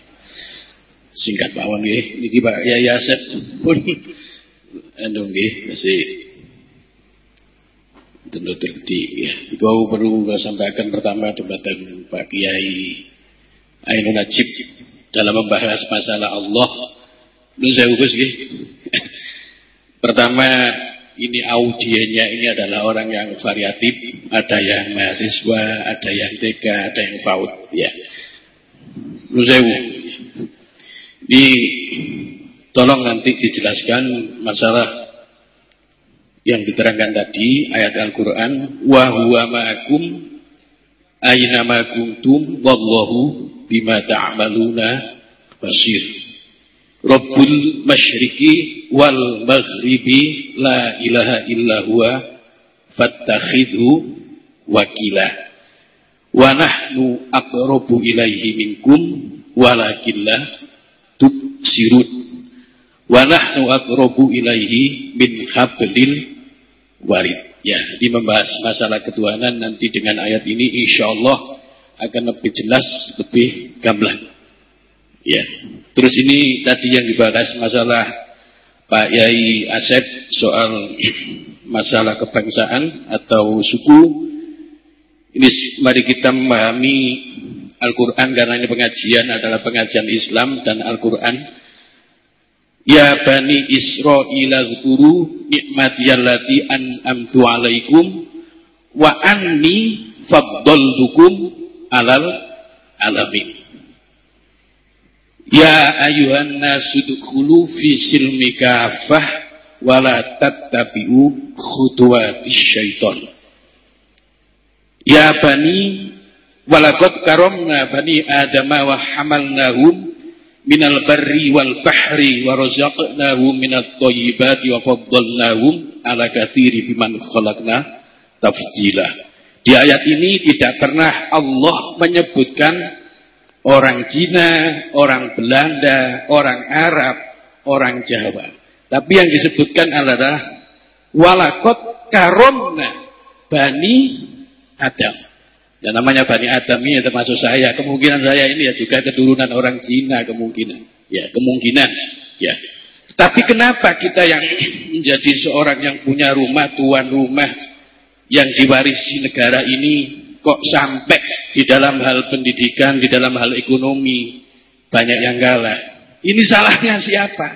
singkat mawon nggih niki Pak ya Yasep pun anu nggih masih tentu terdi ya. Iku perlu sampaikan pertama jembatan Pak Kiai Ainun Najib dalam membahas masalah Allah. Nun saya ugus nggih. Pertama ini audiennya ini adalah orang yang variatif, ada yang mahasiswa, ada yang TK, ada yang FAUD, ya. Nusewu. Ini tolong nanti dijelaskan masalah yang diterangkan tadi ayat Al-Qur'an wa huwa ma'akum aina ma kuntum wallahu bima ta'maluna basir. Rabbul masyriqi wal maghribi la ilaha illa huwa fattakhidhu wakila. Wa nahnu aqrabu ilaihi minkum walakin la tubsirun. Wa nahnu aqrabu ilaihi min hablil warid. Ya, jadi membahas masalah ketuhanan nanti dengan ayat ini insya Allah akan lebih jelas, lebih gamblang. Ya. Terus ini tadi yang dibahas masalah Pak Yai Asep soal masalah kebangsaan atau suku. Ini mari kita memahami Al-Quran karena ini pengajian adalah pengajian Islam dan Al-Quran. Ya Bani Israel zkuru nikmatiyallati an'amtu alaikum wa anni faddaltukum alal alamin. Ya ayuhan nasudkhulu fi silmi kafah wala tattabi'u khutuwati syaiton. Ya bani walakot karomna bani adama wa hamalnahum minal barri wal bahri wa razaqnahum minat thayyibati wa faddalnahum ala katsiri biman khalaqna tafjila. Di ayat ini tidak pernah Allah menyebutkan orang Cina, orang Belanda, orang Arab, orang Jawa. Tapi yang disebutkan adalah walakot karomna bani Adam. Dan namanya bani Adam ini termasuk saya. Kemungkinan saya ini ya juga keturunan orang Cina kemungkinan. Ya kemungkinan. Ya. Tapi kenapa kita yang [COUGHS] menjadi seorang yang punya rumah, tuan rumah, yang diwarisi negara ini kok sampai di dalam hal pendidikan, di dalam hal ekonomi banyak yang kalah. Ini salahnya siapa?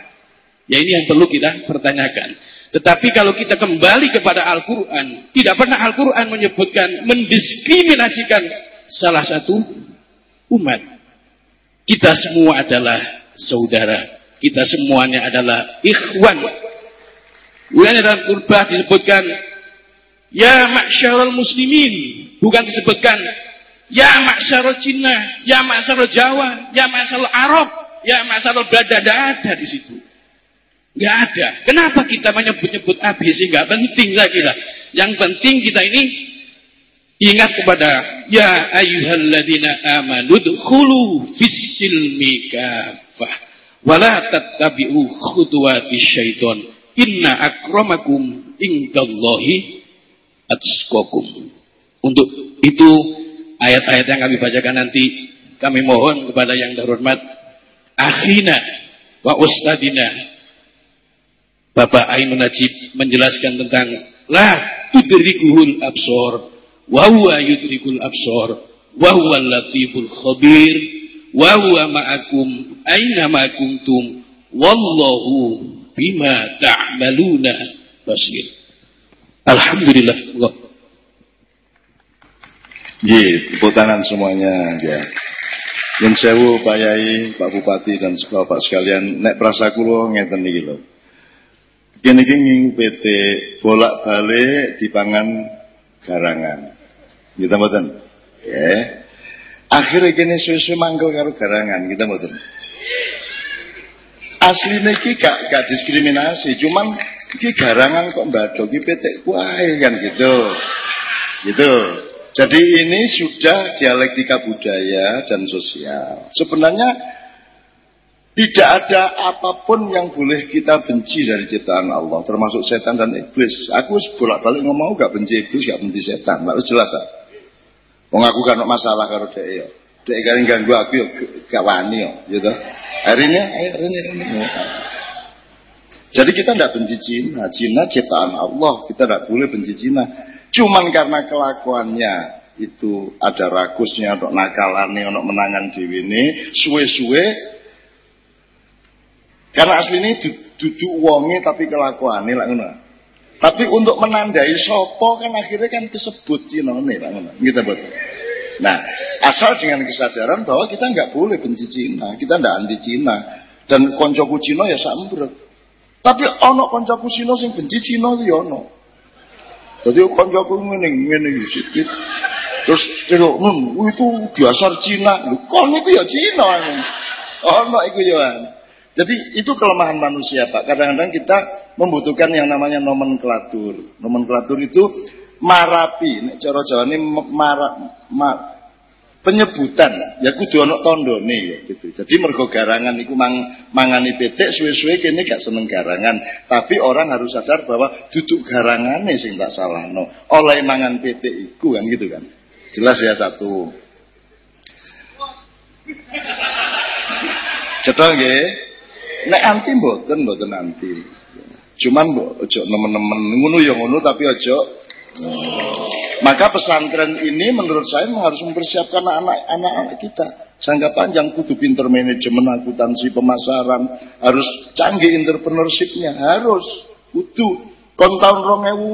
Ya ini yang perlu kita pertanyakan. Tetapi kalau kita kembali kepada Al-Quran, tidak pernah Al-Quran menyebutkan mendiskriminasikan salah satu umat. Kita semua adalah saudara. Kita semuanya adalah ikhwan. Kemudian dalam kurba disebutkan Ya ma'syarul muslimin. Bukan disebutkan Ya ma'syarul Cina, ya ma'syarul Jawa, ya ma'syarul Arab, ya ma'syarul Belanda. Tidak ada di situ. Tidak ada. Kenapa kita menyebut-nyebut ABC? Tidak penting saya kira. Yang penting kita ini ingat kepada Ya ayyuhalladzina amanu khulu fissilmi kafah. Wala tattabi'u khutuwati syaiton. Inna akramakum indallahi atskokum. Untuk itu ayat-ayat yang kami bacakan nanti kami mohon kepada yang terhormat akhina wa ustadina Bapak Ainun Najib menjelaskan tentang la tudrikuhul absor wa huwa yudrikul absor wa huwa latiful khabir wa huwa ma'akum aina ma kuntum wallahu bima ta'maluna basir Alhamdulillah Allah. Ye, tepuk tangan semuanya ya. Yang sewu Pak Yai, Pak Bupati dan Bapak sekalian, nek prasa kula ngeten iki lho. Kene iki PT bolak-balik dipangan garangan. Kita mboten. Ya. Akhirnya kene susu mangkel karo garangan, kita mboten. Asline iki gak gak diskriminasi, cuman iki garangan kok mbadok iki petek kuae kan gitu. Gitu. Jadi ini sudah dialektika budaya dan sosial. Sebenarnya tidak ada apa pun yang boleh kita benci dari ciptaan Allah, termasuk setan dan iblis. Aku bolak-balik ngomong gak benci iblis, gak benci setan. Harus jelas ah. Wong kan masalah karo dhek ya. Dhek ganggu aku ya gak wani ya, gitu. Hari ini, hari ini, hari ini. Jadi kita tidak benci Cina. Cina ciptaan Allah. Kita tidak boleh benci Cina. Cuman karena kelakuannya itu ada rakusnya, untuk nakalannya, untuk menangan dewi ini, suwe-suwe. Karena asli ini duduk wongi tapi kelakuannya lah. Tapi untuk menandai sopo kan akhirnya kan disebut Cina nih, gitu betul. Nah, asal dengan kesadaran bahwa kita nggak boleh benci Cina, kita nggak anti Cina, dan koncoku Cina ya sambrek. Tapi ono koncoku Cina sing benci Cina ya ono. Jadi koncoku ngene ngene. Terus terus nun itu dasar Cina. Lho kon itu ya Cina. Ono iku ya. Jadi itu kelemahan manusia Pak. Kadang-kadang kita membutuhkan yang namanya nomenklatur. Nomenklatur itu marapi. Nek cara Jawa ini mara, ma, penyebutan. Ya kudu ana tandane ya gitu. Jadi mergo garangan iku mang, mangani petik suwe-suwe kene gak seneng garangan. Tapi orang harus sadar bahwa duduk garangane sing tak salahno. Oleh mangan petik iku kan gitu kan. Jelas ya satu. Cetok nggih? Nek anti mboten mboten anti. Cuman ojo nemen-nemen ngono ya ngono tapi ojo maka pesantren ini menurut saya harus mempersiapkan anak-anak kita. Sangka panjang kudu pinter manajemen akuntansi pemasaran, harus canggih entrepreneurshipnya, harus kudu kon tahun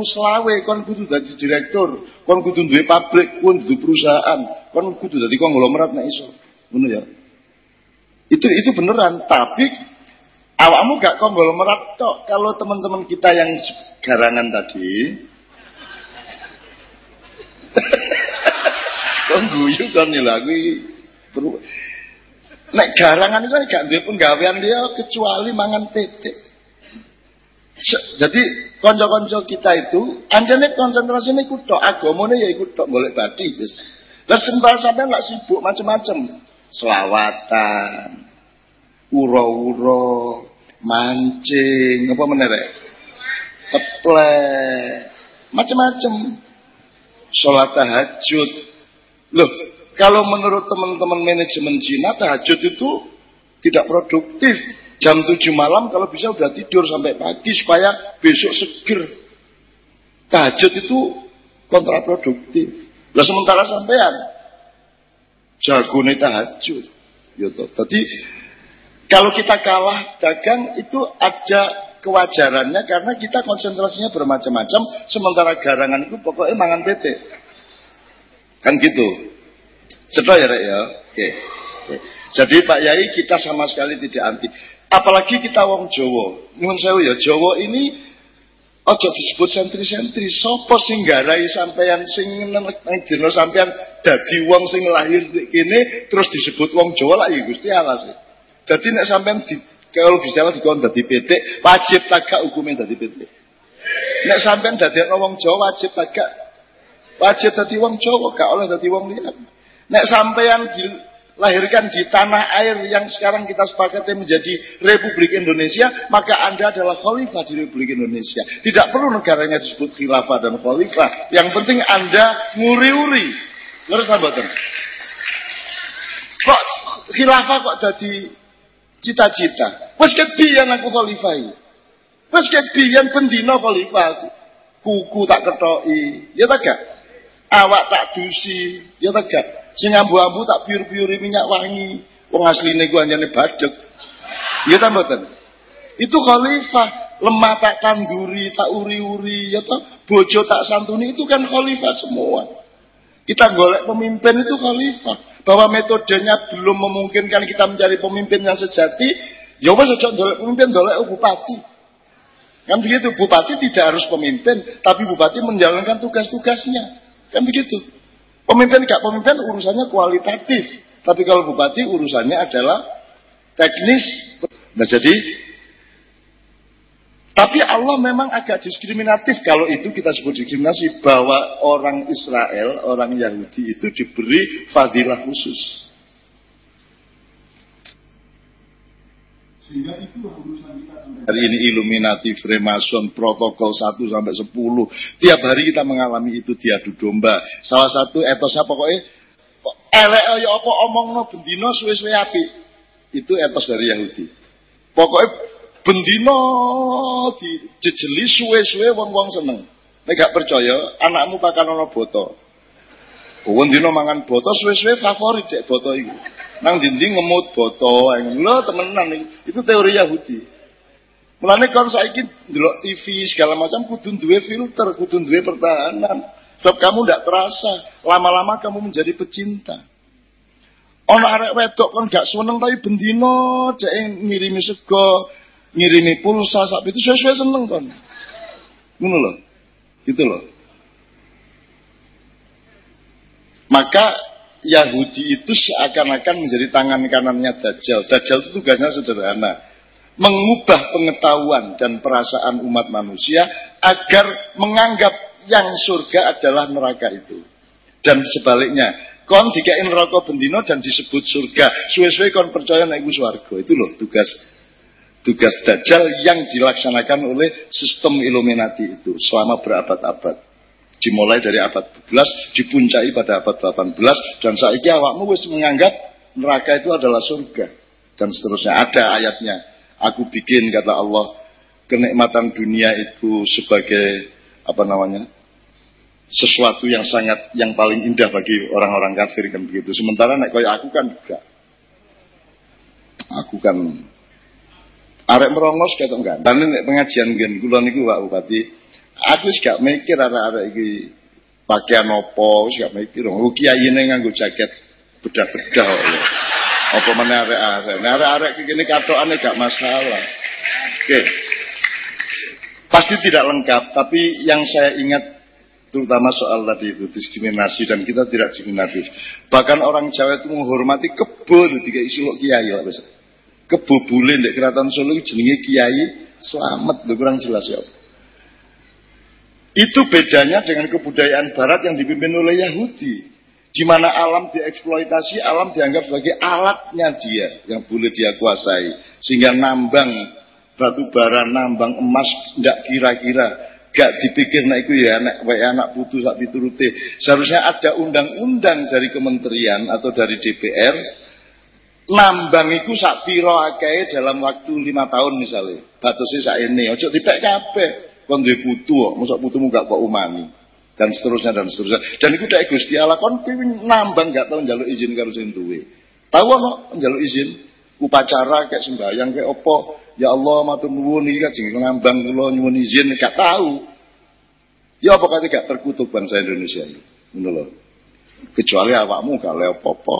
selawe kon kudu jadi direktur, kon kudu duwe pabrik, kon duwe perusahaan, kon kudu jadi konglomerat nek iso. Ngono ya. Itu itu beneran, tapi Awakmu gak konglomerat tok. Kalau teman-teman kita yang garangan tadi, [LAUGHS] Kau guyu kan lagi perlu. Nek garangan itu gak duwe penggawean dia kecuali mangan titik. Jadi konco-konco kita itu anjane konsentrasinya ikut tok, agamane ya ikut tok golek badi wis. Lah sembah sampean lak sibuk macam-macam. Selawatan, uro-uro, mancing, apa menerek, teplek, macam-macam. Sholat tahajud. Loh, kalau menurut teman-teman manajemen Cina, tahajud itu tidak produktif. Jam 7 malam kalau bisa udah tidur sampai pagi supaya besok seger. Tahajud itu kontraproduktif. Lah sementara sampean jagone tahajud. Ya toh. Jadi kalau kita kalah dagang itu ada kewajarannya karena kita konsentrasinya bermacam-macam sementara garangan itu pokoknya mangan PT. Kan gitu. Setelah ya Rek ya. Oke. Jadi Pak Yai kita sama sekali tidak anti. Apalagi kita wong Jawa. Nyuwun sewu ya, Jawa ini ojo disebut sentri-sentri. Sopo sing garai sampean sing nang dina sampean dadi wong sing lahir kene terus disebut wong Jawa lah ya Gusti Allah sih. Jadi nek sampean kalau bisa lah dikon dadi PT, wajib tagak hukumnya dadi PT. Nek sampean dadi wong Jawa wajib tagak wajib dadi wong Jawa, gak oleh dadi wong liya. Nek sampean dilahirkan di tanah air yang sekarang kita sepakati menjadi Republik Indonesia, maka Anda adalah khalifah di Republik Indonesia. Tidak perlu negaranya disebut khilafah dan khalifah. Yang penting Anda nguri-uri. Terus mboten? Kok khilafah kok jadi cita-cita. Wes kebiyen aku khalifah iki. Wes kebiyen bendina khalifah aku. Kuku tak ketoki, ya tak gak? Awak tak dusi, ya tak gak? Sing ambu-ambu tak piur-piuri minyak wangi. Wong asline ku anjane badhek. Ya ta mboten? Itu khalifah, lemah tak tanduri, tak uri-uri, ya toh, bojo tak santuni itu kan khalifah semua. Kita golek pemimpin itu khalifah. Bahwa metodenya belum memungkinkan kita mencari pemimpin yang sejati. Ya ojo golek pemimpin, golek bupati. Kan begitu, bupati tidak harus pemimpin, tapi bupati menjalankan tugas-tugasnya. Kan begitu. Pemimpin gak pemimpin urusannya kualitatif. Tapi kalau bupati urusannya adalah teknis. Nah jadi tapi Allah memang agak diskriminatif kalau itu kita sebut diskriminasi bahwa orang Israel, orang Yahudi itu diberi fadilah khusus. Sehingga itu urusan kita Hari ini Illuminati, Freemason, protokol 1 sampai 10. Tiap hari kita mengalami itu diadu domba. Salah satu etosnya pokoknya elek ya apa omong no bendino suwe-suwe api. Itu etos dari Yahudi. Pokoknya Bendino dijejeli suwe-suwe wong-wong seneng. Nek gak percaya, anakmu bakal ana boto. Wong dino mangan boto suwe-suwe favorit cek boto iku. Nang dinding ngemut boto, lho temenan itu teori Yahudi. Mulane kon saiki ndelok TV segala macam kudu duwe filter, kudu duwe pertahanan. Sebab kamu tidak terasa, lama-lama kamu menjadi pecinta. Ono arek wedok kon gak seneng tapi bendino cek ngirimi sego, ngirimi pulsa sak itu sesuai seneng kon. Ngono loh. Gitu loh. Maka Yahudi itu seakan-akan menjadi tangan kanannya Dajjal. Dajjal itu tugasnya sederhana mengubah pengetahuan dan perasaan umat manusia agar menganggap yang surga adalah neraka itu. Dan sebaliknya, kon dikain neraka bendino dan disebut surga. Suwe-suwe kon percaya naik swarga. Itu loh tugas tugas dajjal yang dilaksanakan oleh sistem Illuminati itu selama berabad-abad. Dimulai dari abad 12, dipuncai pada abad 18 dan saiki awakmu wis menganggap neraka itu adalah surga dan seterusnya. Ada ayatnya Aku bikin kata Allah kenikmatan dunia itu sebagai apa namanya sesuatu yang sangat yang paling indah bagi orang-orang kafir kan begitu. Sementara nek aku kan enggak. Aku kan arek merongos kayak enggak. Dan nek pengajian gen kula niku Pak Bupati, aku wis gak mikir arek-arek iki pakaian opo, wis gak mikir. Oh kiai nganggo jaket bedah-bedah. Apa mana arek-arek. Nah arek-arek kene katokane gak masalah. Oke. Pasti tidak lengkap, tapi yang saya ingat terutama soal tadi itu diskriminasi dan kita tidak diskriminatif. Bahkan orang Jawa itu menghormati kebo tiga lo kiai lah besok. Kebo bule di keraton Solo jenenge kiai selamat lo kurang jelas ya. Itu bedanya dengan kebudayaan Barat yang dipimpin oleh Yahudi di mana alam dieksploitasi, alam dianggap sebagai alatnya dia yang boleh dia kuasai. Sehingga nambang batu bara, nambang emas, tidak kira-kira, gak dipikir nak itu ya anak anak putus sak diturute. Seharusnya ada undang-undang dari kementerian atau dari DPR nambang itu sak piro akeh dalam waktu lima tahun misalnya. Batasnya sak ini, ojo dipek kabeh. Kon duwe putu, mosok putumu gak kok umani dan seterusnya dan seterusnya. Dan itu udah Gusti Allah kon nambang gak tahu njaluk izin karo sing duwe. Tahu ono njaluk izin upacara kayak sembahyang kayak opo. Ya Allah matur nuwun iki kajeng nambang kula nyuwun izin gak tahu. Ya apa kate gak terkutuk bangsa Indonesia ini. Ngono lho. Kecuali awakmu gak apa-apa.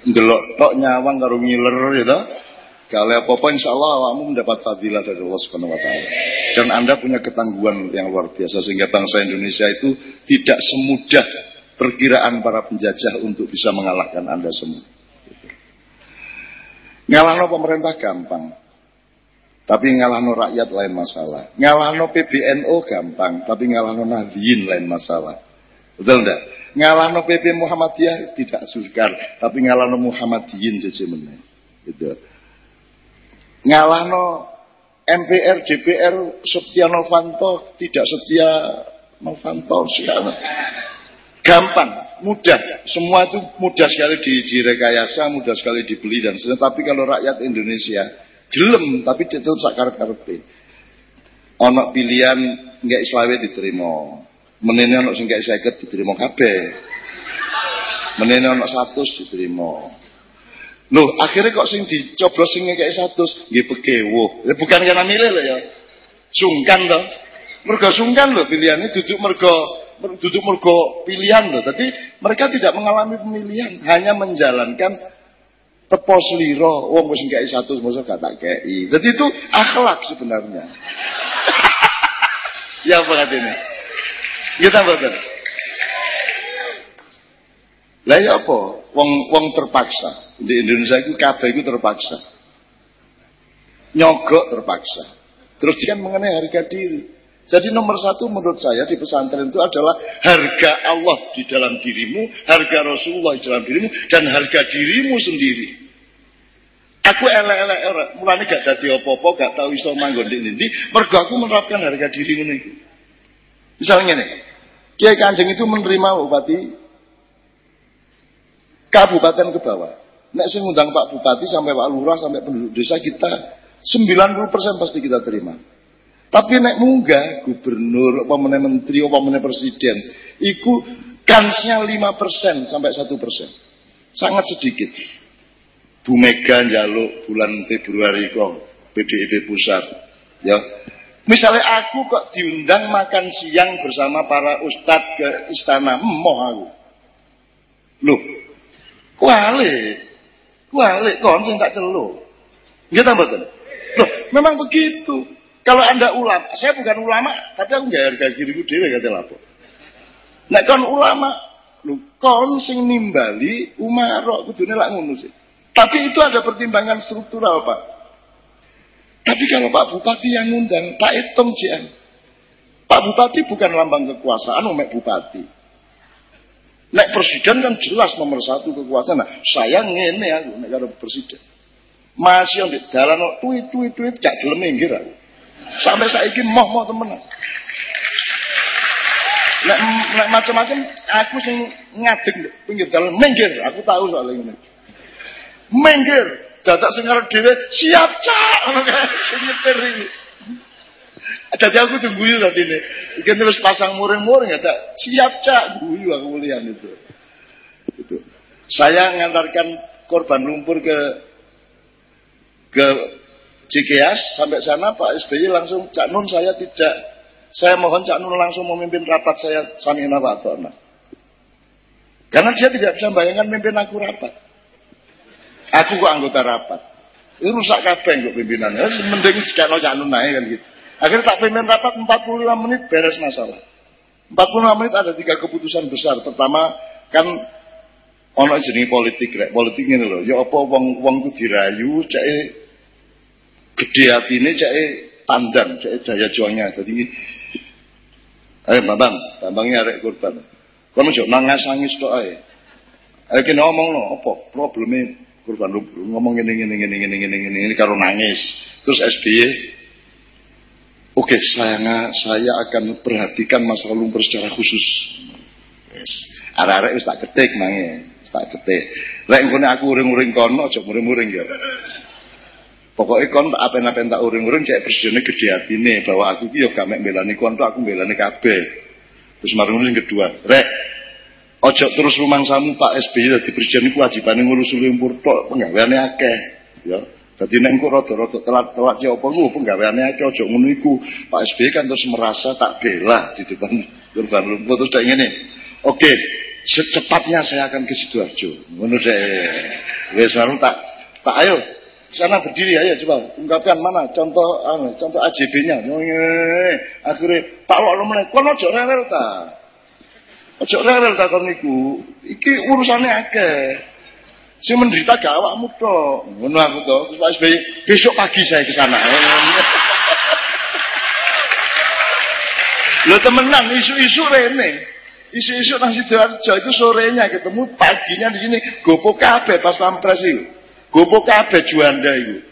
Ndelok tok nyawang karo ngiler ya toh. Kalau apa-apa insya Allah awakmu mendapat fadilah dari Allah Subhanahu Wa Taala. Dan anda punya ketangguhan yang luar biasa sehingga bangsa Indonesia itu tidak semudah perkiraan para penjajah untuk bisa mengalahkan anda semua. Gitu. Ngalahno pemerintah gampang. Tapi ngalahno rakyat lain masalah. Ngalahno PBNO gampang, tapi ngalahno Nahdien lain masalah. Betul enggak? Ngalahno PP Muhammadiyah tidak sukar, tapi ngalahno Muhammadiyyin jadi Gitu. Ngalahno MPR, DPR Setia Novanto tidak setia Novanto sekarang gampang, mudah, semua itu mudah sekali di, direkayasa, mudah sekali dibeli dan sebagainya. Tapi kalau rakyat Indonesia gelem, tapi tetap sakar karpe. Onok pilihan nggak Islawe diterima, menene onok sing nggak seket diterima kabeh, menene onok satu diterima. Loh, akhirnya kok sing dicoblos sing kayak satu, nggih pegewo. Ya, bukan karena milih loh ya. Sungkan toh. Mergo sungkan loh pilihannya duduk mergo duduk mergo pilihan loh. Tapi mereka tidak mengalami pemilihan, hanya menjalankan tepos liro wong wis ngekek satu mosok gak tak kei. Jadi itu akhlak sebenarnya. [LAUGHS] ya apa katanya? Kita betul. Lah ya apa? Wong wong terpaksa. Di Indonesia itu kabeh itu terpaksa. Nyogok terpaksa. Terus dia mengenai harga diri. Jadi nomor satu menurut saya di pesantren itu adalah harga Allah di dalam dirimu, harga Rasulullah di dalam dirimu, dan harga dirimu sendiri. Aku elek-elek ora, mulane gak dadi apa-apa, gak tahu iso manggon di ndi, mergo aku menerapkan harga diri ngene iki. Misalnya nih, Kiai Kanjeng itu menerima bupati kabupaten ke bawah. Nek sing ngundang Pak Bupati sampai Pak Lurah sampai penduduk desa kita 90% pasti kita terima. Tapi nek munggah gubernur, apa menteri, apa presiden, iku kansnya 5% sampai 1%. Sangat sedikit. Bu Mega jaluk bulan Februari kok PDIP pusat Ya. Misalnya aku kok diundang makan siang bersama para ustadz ke istana, emoh aku. Loh, kuali, kuali, kon sing tak celuk. Nggih ta mboten? Loh, memang begitu. Kalau Anda ulama, saya bukan ulama, tapi aku nggak harga diriku dhewe kate lapo. Nek kon ulama, lu kon sing nimbali umarok kudune lak ngono sih. Tapi itu ada pertimbangan struktural, Pak. Tapi kalau Pak Bupati yang ngundang, Pak hitung jian. Pak Bupati bukan lambang kekuasaan, Mek Bupati. Nek presiden kan jelas nomor satu kekuasaan. Nah, saya ngene aku nek karo presiden. Masih yang di dalan tweet tweet tweet gak gelem minggir aku. Sampai saiki moh-moh temen. Nek, nek macam-macam aku sing ngadeg pinggir dalan minggir, aku tahu soal ini. Minggir, dadak sing arep dhewe siap cak [LAUGHS] ngono kae sing nyetir iki. Dadi aku tuh guyu tadi ini. Ikan terus pasang muring-muring ada siap cak guyu aku lihat itu. Itu. Saya ngantarkan korban lumpur ke ke Cikeas sampai sana Pak SBY langsung Cak Nun saya tidak saya mohon Cak Nun langsung memimpin rapat saya Samina Watona. Karena dia tidak bisa bayangkan memimpin aku rapat. Aku kok anggota rapat. Ini rusak kabeh kok pimpinannya. Mending sekalo Nun naik kan gitu. Akhirnya tak pimpin rapat 45 menit beres masalah. 45 menit ada tiga keputusan besar. Pertama kan ono jenis politik rek. Politik ini loh. Ya apa wong wong ku dirayu cek gede ini cek tandang, cek jaya juangnya. Jadi ini Ayo Bambang, Bambangnya arek korban. Kono ojo nangasangis tok ae. Ayo kene ngomong no, apa probleme korban lu ngomong ngene ngene ngene ngene ngene ngene ini karo nangis. Terus SBY Oke, saya saya akan perhatikan masalah lumpur secara khusus. Yes. Arek-arek tak ketik mange, tak ketik. Lek ngene aku uring-uring kono aja muring-muring ya. Pokoknya kon tak apen-apen tak uring-uring cek presidennya gede hatine bahwa aku ki yo gak mek belani kon aku belani kabeh. Terus marung yang kedua, rek ojo terus rumangsamu Pak SBY dadi presiden iku wajibane ngurus lumpur tok, penggaweane akeh. Ya. Dadi nek engko rada-rada telat-telat ya apa ku penggaweane akeh aja ngono iku. Pak SBY kan terus merasa tak bela di depan korban lumpur terus kayak ngene. Oke, secepatnya saya akan ke Sidoarjo. Ngono deh. Wis tak tak ayo sana berdiri ayo coba ungkapkan mana contoh anu, contoh AJB-nya. Akhirnya tak lo meneh kon aja ta. Aja rewel ta kon niku. Iki urusane akeh. Si menderita gak awakmu tok. Ngono aku to. Terus Pak SBY, besok pagi saya ke sana. Lo temenan isu-isu rene. Isu-isu nang Sidoarjo itu sorenya ketemu paginya di sini gopo kabeh pas pampres itu. Gopo kabeh Juanda itu.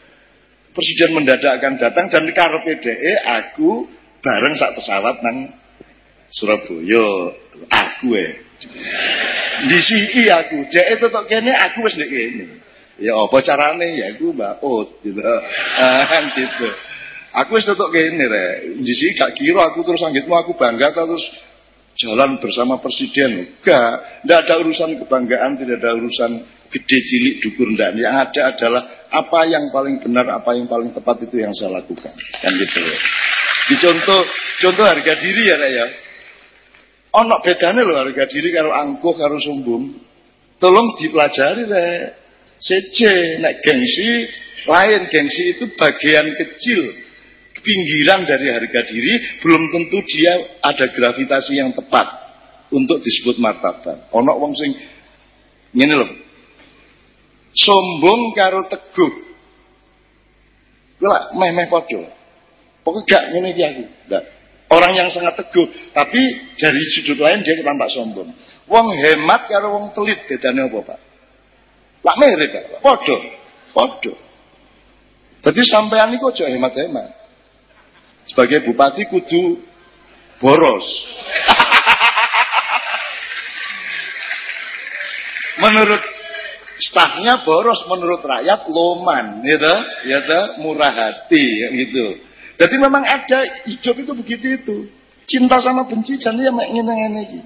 Presiden mendadak akan datang dan karepe dheke aku bareng sak pesawat nang Surabaya. Aku eh. Di sini aku, dheke tetok kene aku wis nek kene. Ya apa carane ya aku Mbak Ut gitu. [LAUGHS] Ah gitu. Aku wis tetok kene. Di sini gak kira aku terus anggitmu aku bangga terus jalan bersama presiden. Enggak, tidak ada urusan kebanggaan, tidak ada urusan gede cilik dukur ndak. Yang ada adalah apa yang paling benar, apa yang paling tepat itu yang saya lakukan. Kan gitu loh. Di contoh contoh harga diri ya Rek ya. Ono bedane loh harga diri karo angkuh karo sombong. Tolong dipelajari Rek. Sece nek gengsi lain gengsi itu bagian kecil pinggiran dari harga diri belum tentu dia ada gravitasi yang tepat untuk disebut martabat. Ono wong sing ngene loh. Sombong karo teguh. Kuwi meh-meh padha. Pokoknya gak ngene iki aku. Orang yang sangat teguh, tapi dari sudut lain dia tampak sombong. Wong hemat karo wong telit bedane apa, Pak? Lah mirip, Pak. Padha. Padha. Jadi sampean iku aja hemat-hemat sebagai bupati kudu boros. [LAUGHS] menurut stafnya boros, menurut rakyat loman, gitu, gitu, murah hati, gitu. Jadi memang ada hidup itu begitu itu. Cinta sama benci jadi ya ngene-ngene iki.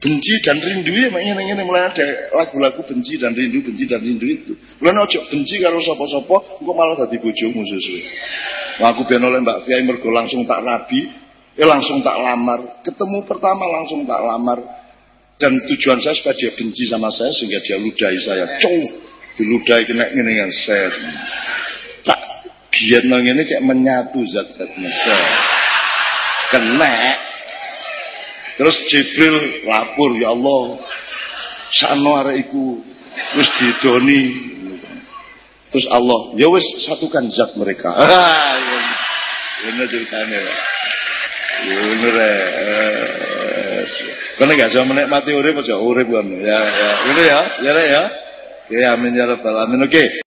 benci dan rindu ya mek ngene-ngene. Mulai ada lagu-lagu benci dan rindu benci dan rindu itu. Mulai ojo benci karo sapa-sapa engko malah dadi bojomu sesuai Wah, aku ben oleh Mbak Fiai mergo langsung tak rabi eh langsung tak lamar. Ketemu pertama langsung tak lamar. Dan tujuan saya supaya dia benci sama saya sehingga dia ludahi saya. Cow diludahi kena ngene kan biar nang ini kayak menyatu zat-zat mesel kena Terus Jibril lapor, ya Allah, sano arek iku wis didoni. Terus Allah, ya wis satukan zat mereka. [LAUGHS] Ini ceritanya. Bener. Karena gak bisa menikmati urip aja urip kan. Ya, ya. Ini ya, ya ya. Ya amin ya rabbal alamin. Oke.